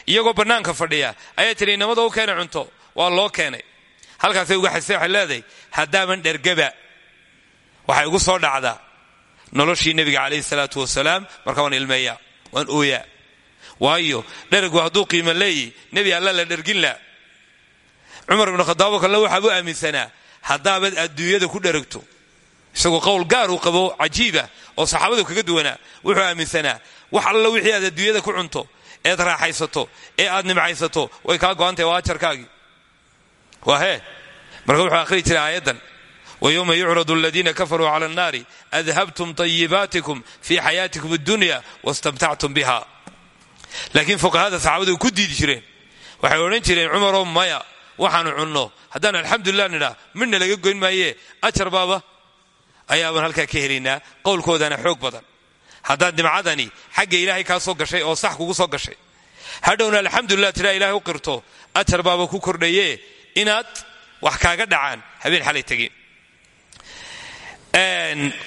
Iyagoo bannaanka fadhiya ayaa tiri inamada u keenay cunto. Waa loo keenay. Halkaasay uga xasee waxay leedahay haddaaban dhergaba. Waxay ugu soo dhacdaa noloshii nebiga calayhi salaatu wasalaam marka waan ilmeeyaa waan ooyaa waayo dhergu hadduu qiimo leeyi nebi alla la dhergin la cumar ibnu khadaabo kale waxaabuu aaminsanaa haddaabaad adduunyada ku dheragto isagoo qowl gaar uu qabo cajiiba oo saxaabadu kaga duwanaa wuxuu aaminsanaa wax alla wixii aad adduunyada ku cunto eed raaxaysato ee aad nimcaysato way kaa go'antahay waa ajarkaagii waa hee? Marka wuxuu akhrii jiray aayaddan wyuma yucrad aladiina kafaruu cala annaari adhabtum طayibaatikum fi xayaatikum اddunya wastamtactum biha laakiin fuqahada saxaabadu ku diidi jireen waxay odhan jireen cumaroo maya waxaanu cunno haddaan alxamdulilah nidhaa midna laga goyn maaye ajar baaba ayaabaan halkaa ka helaynaa qowlkoodana xoog badan haddaad nimcadani xagga ilaahay kaa soo gashay oo sax kugu soo gashay hadhowna alxamdulilah tiraa ilahay u qirto ajar baaba ku kordhaye inaad wax kaaga dhacaan habeen xalay tegin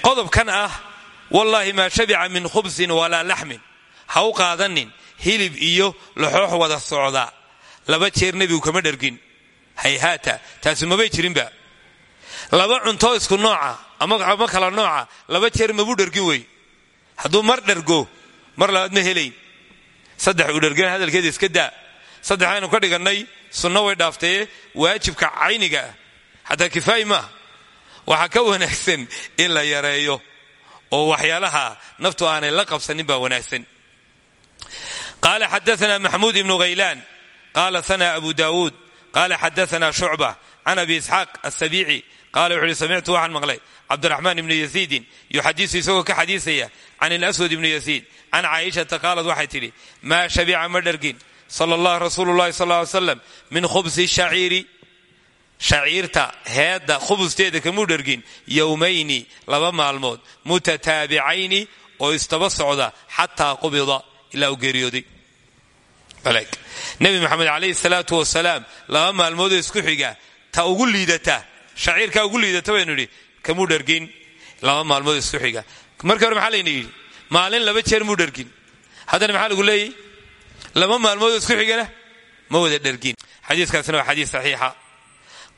qodobkan ah wallaahi maa shabica min khubsin walaa laxmin. Ha u qaadanin hilib iyo laxoox wada socda. Laba jeer nebigu kama dhergin. Hayhaata taasi mabay jirinba. Laba cuntoo isku nooca ama kala nooca laba jeer mabuu dhergin wey. Hadduu mar dhergo mar labaad ma helayn. Saddex uu dhergan hadalkeeda iska daa. Saddex aynu ka dhigannay sunno way dhaaftee waajibka cayniga ah. Xataa kifaayi maaha waxaa ka wanaagsan in la yareeyo oo waxyaalaha naftu aanay la qabsanin baa wanaagsan. Qaala xadaana maxmuud ibnu haylaan qaala sana abu daawuud qaala xadaana shucba can abi isxaaq asabiici qaala wuxu uhi samictu waxaan maqlay cabdiraxmaan ibni yasiidin yuxadisu isagoo ka xadiisaya can ilaswad ibni yasiid can caaishata qaalad waxay tidhi maa shabica ma dhergin sala allah rasuulu llahi sal ly slam min khubsi shaciirta heedda khubusteeda kamuu dhergin yowmayni laba maalmood mutataabicayni oo istaba socda xataa qubida ilaa uu geeriyooday nebi maxamed calayhi salaatu wasalaam laba maalmoodoo isku xiga ta ugu liidata shaciirkaa ugu liidata baynu idhi kamuu dhargin laba maalmood isku xiga. Markii hore maxaa layna maalin laba jeer muu dhargin haddana maxaa lagu leeyay? Laba maalmood isku xigana ma wada dhargin xadiiskaasina waa xadiis saxiixa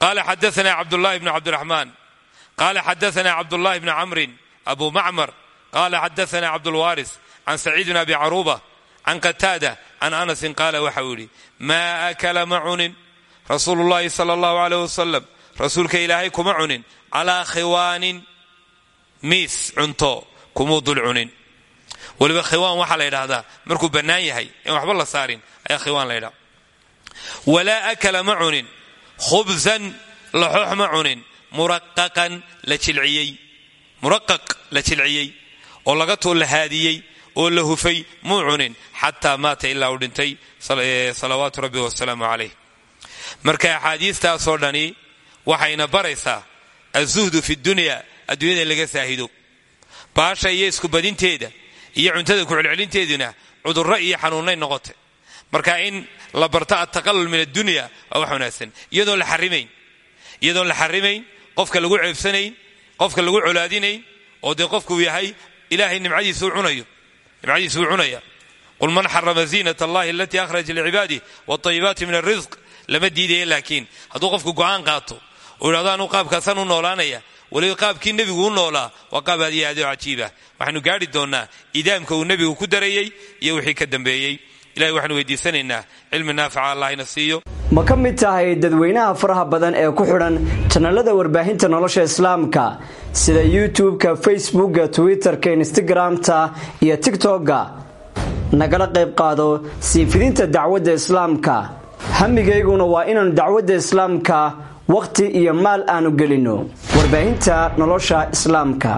qaala xadaana cabdullahi bnu cabdiraxmaan qaala xadaana cabdullahi bni camrin abu macmar qaala xadaana cabdulwaris can saciid bn abi caruuba can qataada can anasin qaala waxa uu yidhi maa akala ma cunin rasuulu llahi sala allahu aleyh wasalam rasuulka ilaahay kuma cunin calaa khiwaanin miis cunto kumuu dul cunin weliba khiwaan waxaa la ydhaahdaa markuu bannaan yahay in waxba la saarin ayaa khiwaan la ydhaha walaa akala ma cunin khubsan laxoox ma cunin muraqaqan la jilciyey muraqaq la jilciyey oo laga too la haadiyey oo la hufay muu cunin xataa maata ilaa uu dhintay salawaatu rabbi wasalaamu calayh marka axaadiistaasoo dhani waxayna baraysaa azuhdu fi dunya adduunyada laga saahido baasha iyo iskubadinteeda iyo cuntada kucelcelinteeduna cudurro iyo xanuunnay noqotay marka in la barto altaqallul min addunya waa wax wanaagsan. Iyadoon la xarimayn iyadoon la xarimayn qofka lagu ceebsanayn qofka lagu colaadinayn oo dee qofkuu yahay ilaahay nimcadiisuu cunaya. Qul man xarama ziinat allahi alatii akhraja licibaadih watayibaati min alrisq lama diidaya laakiin. Hadduu qofku go'aan qaato oo idhahdo anuu qaabkaasaan u noolaanaya weliba qaabkii nebigu u noolaa waa qaab aad iyo aad oo cajiiba waxaanu gaari doonnaa idaamka uu nebigu ku darayey iyo wixii ka dambeeyey ilahay waxaanu weydiisanaynaa cilmi naafica allah ina siiyo. Ma ka mid tahay dadweynaha faraha badan ee ku xidhan janalada warbaahinta nolosha islaamka sida youtube-ka facebookka twitter-ka instagram-ta iyo tigtokga nagala qayb qaado sii fidinta dacwadda islaamka. Hamigayguna waa inaannu dacwadda islaamka wakhti iyo maal aanu gelinno warbaahinta nolosha islaamka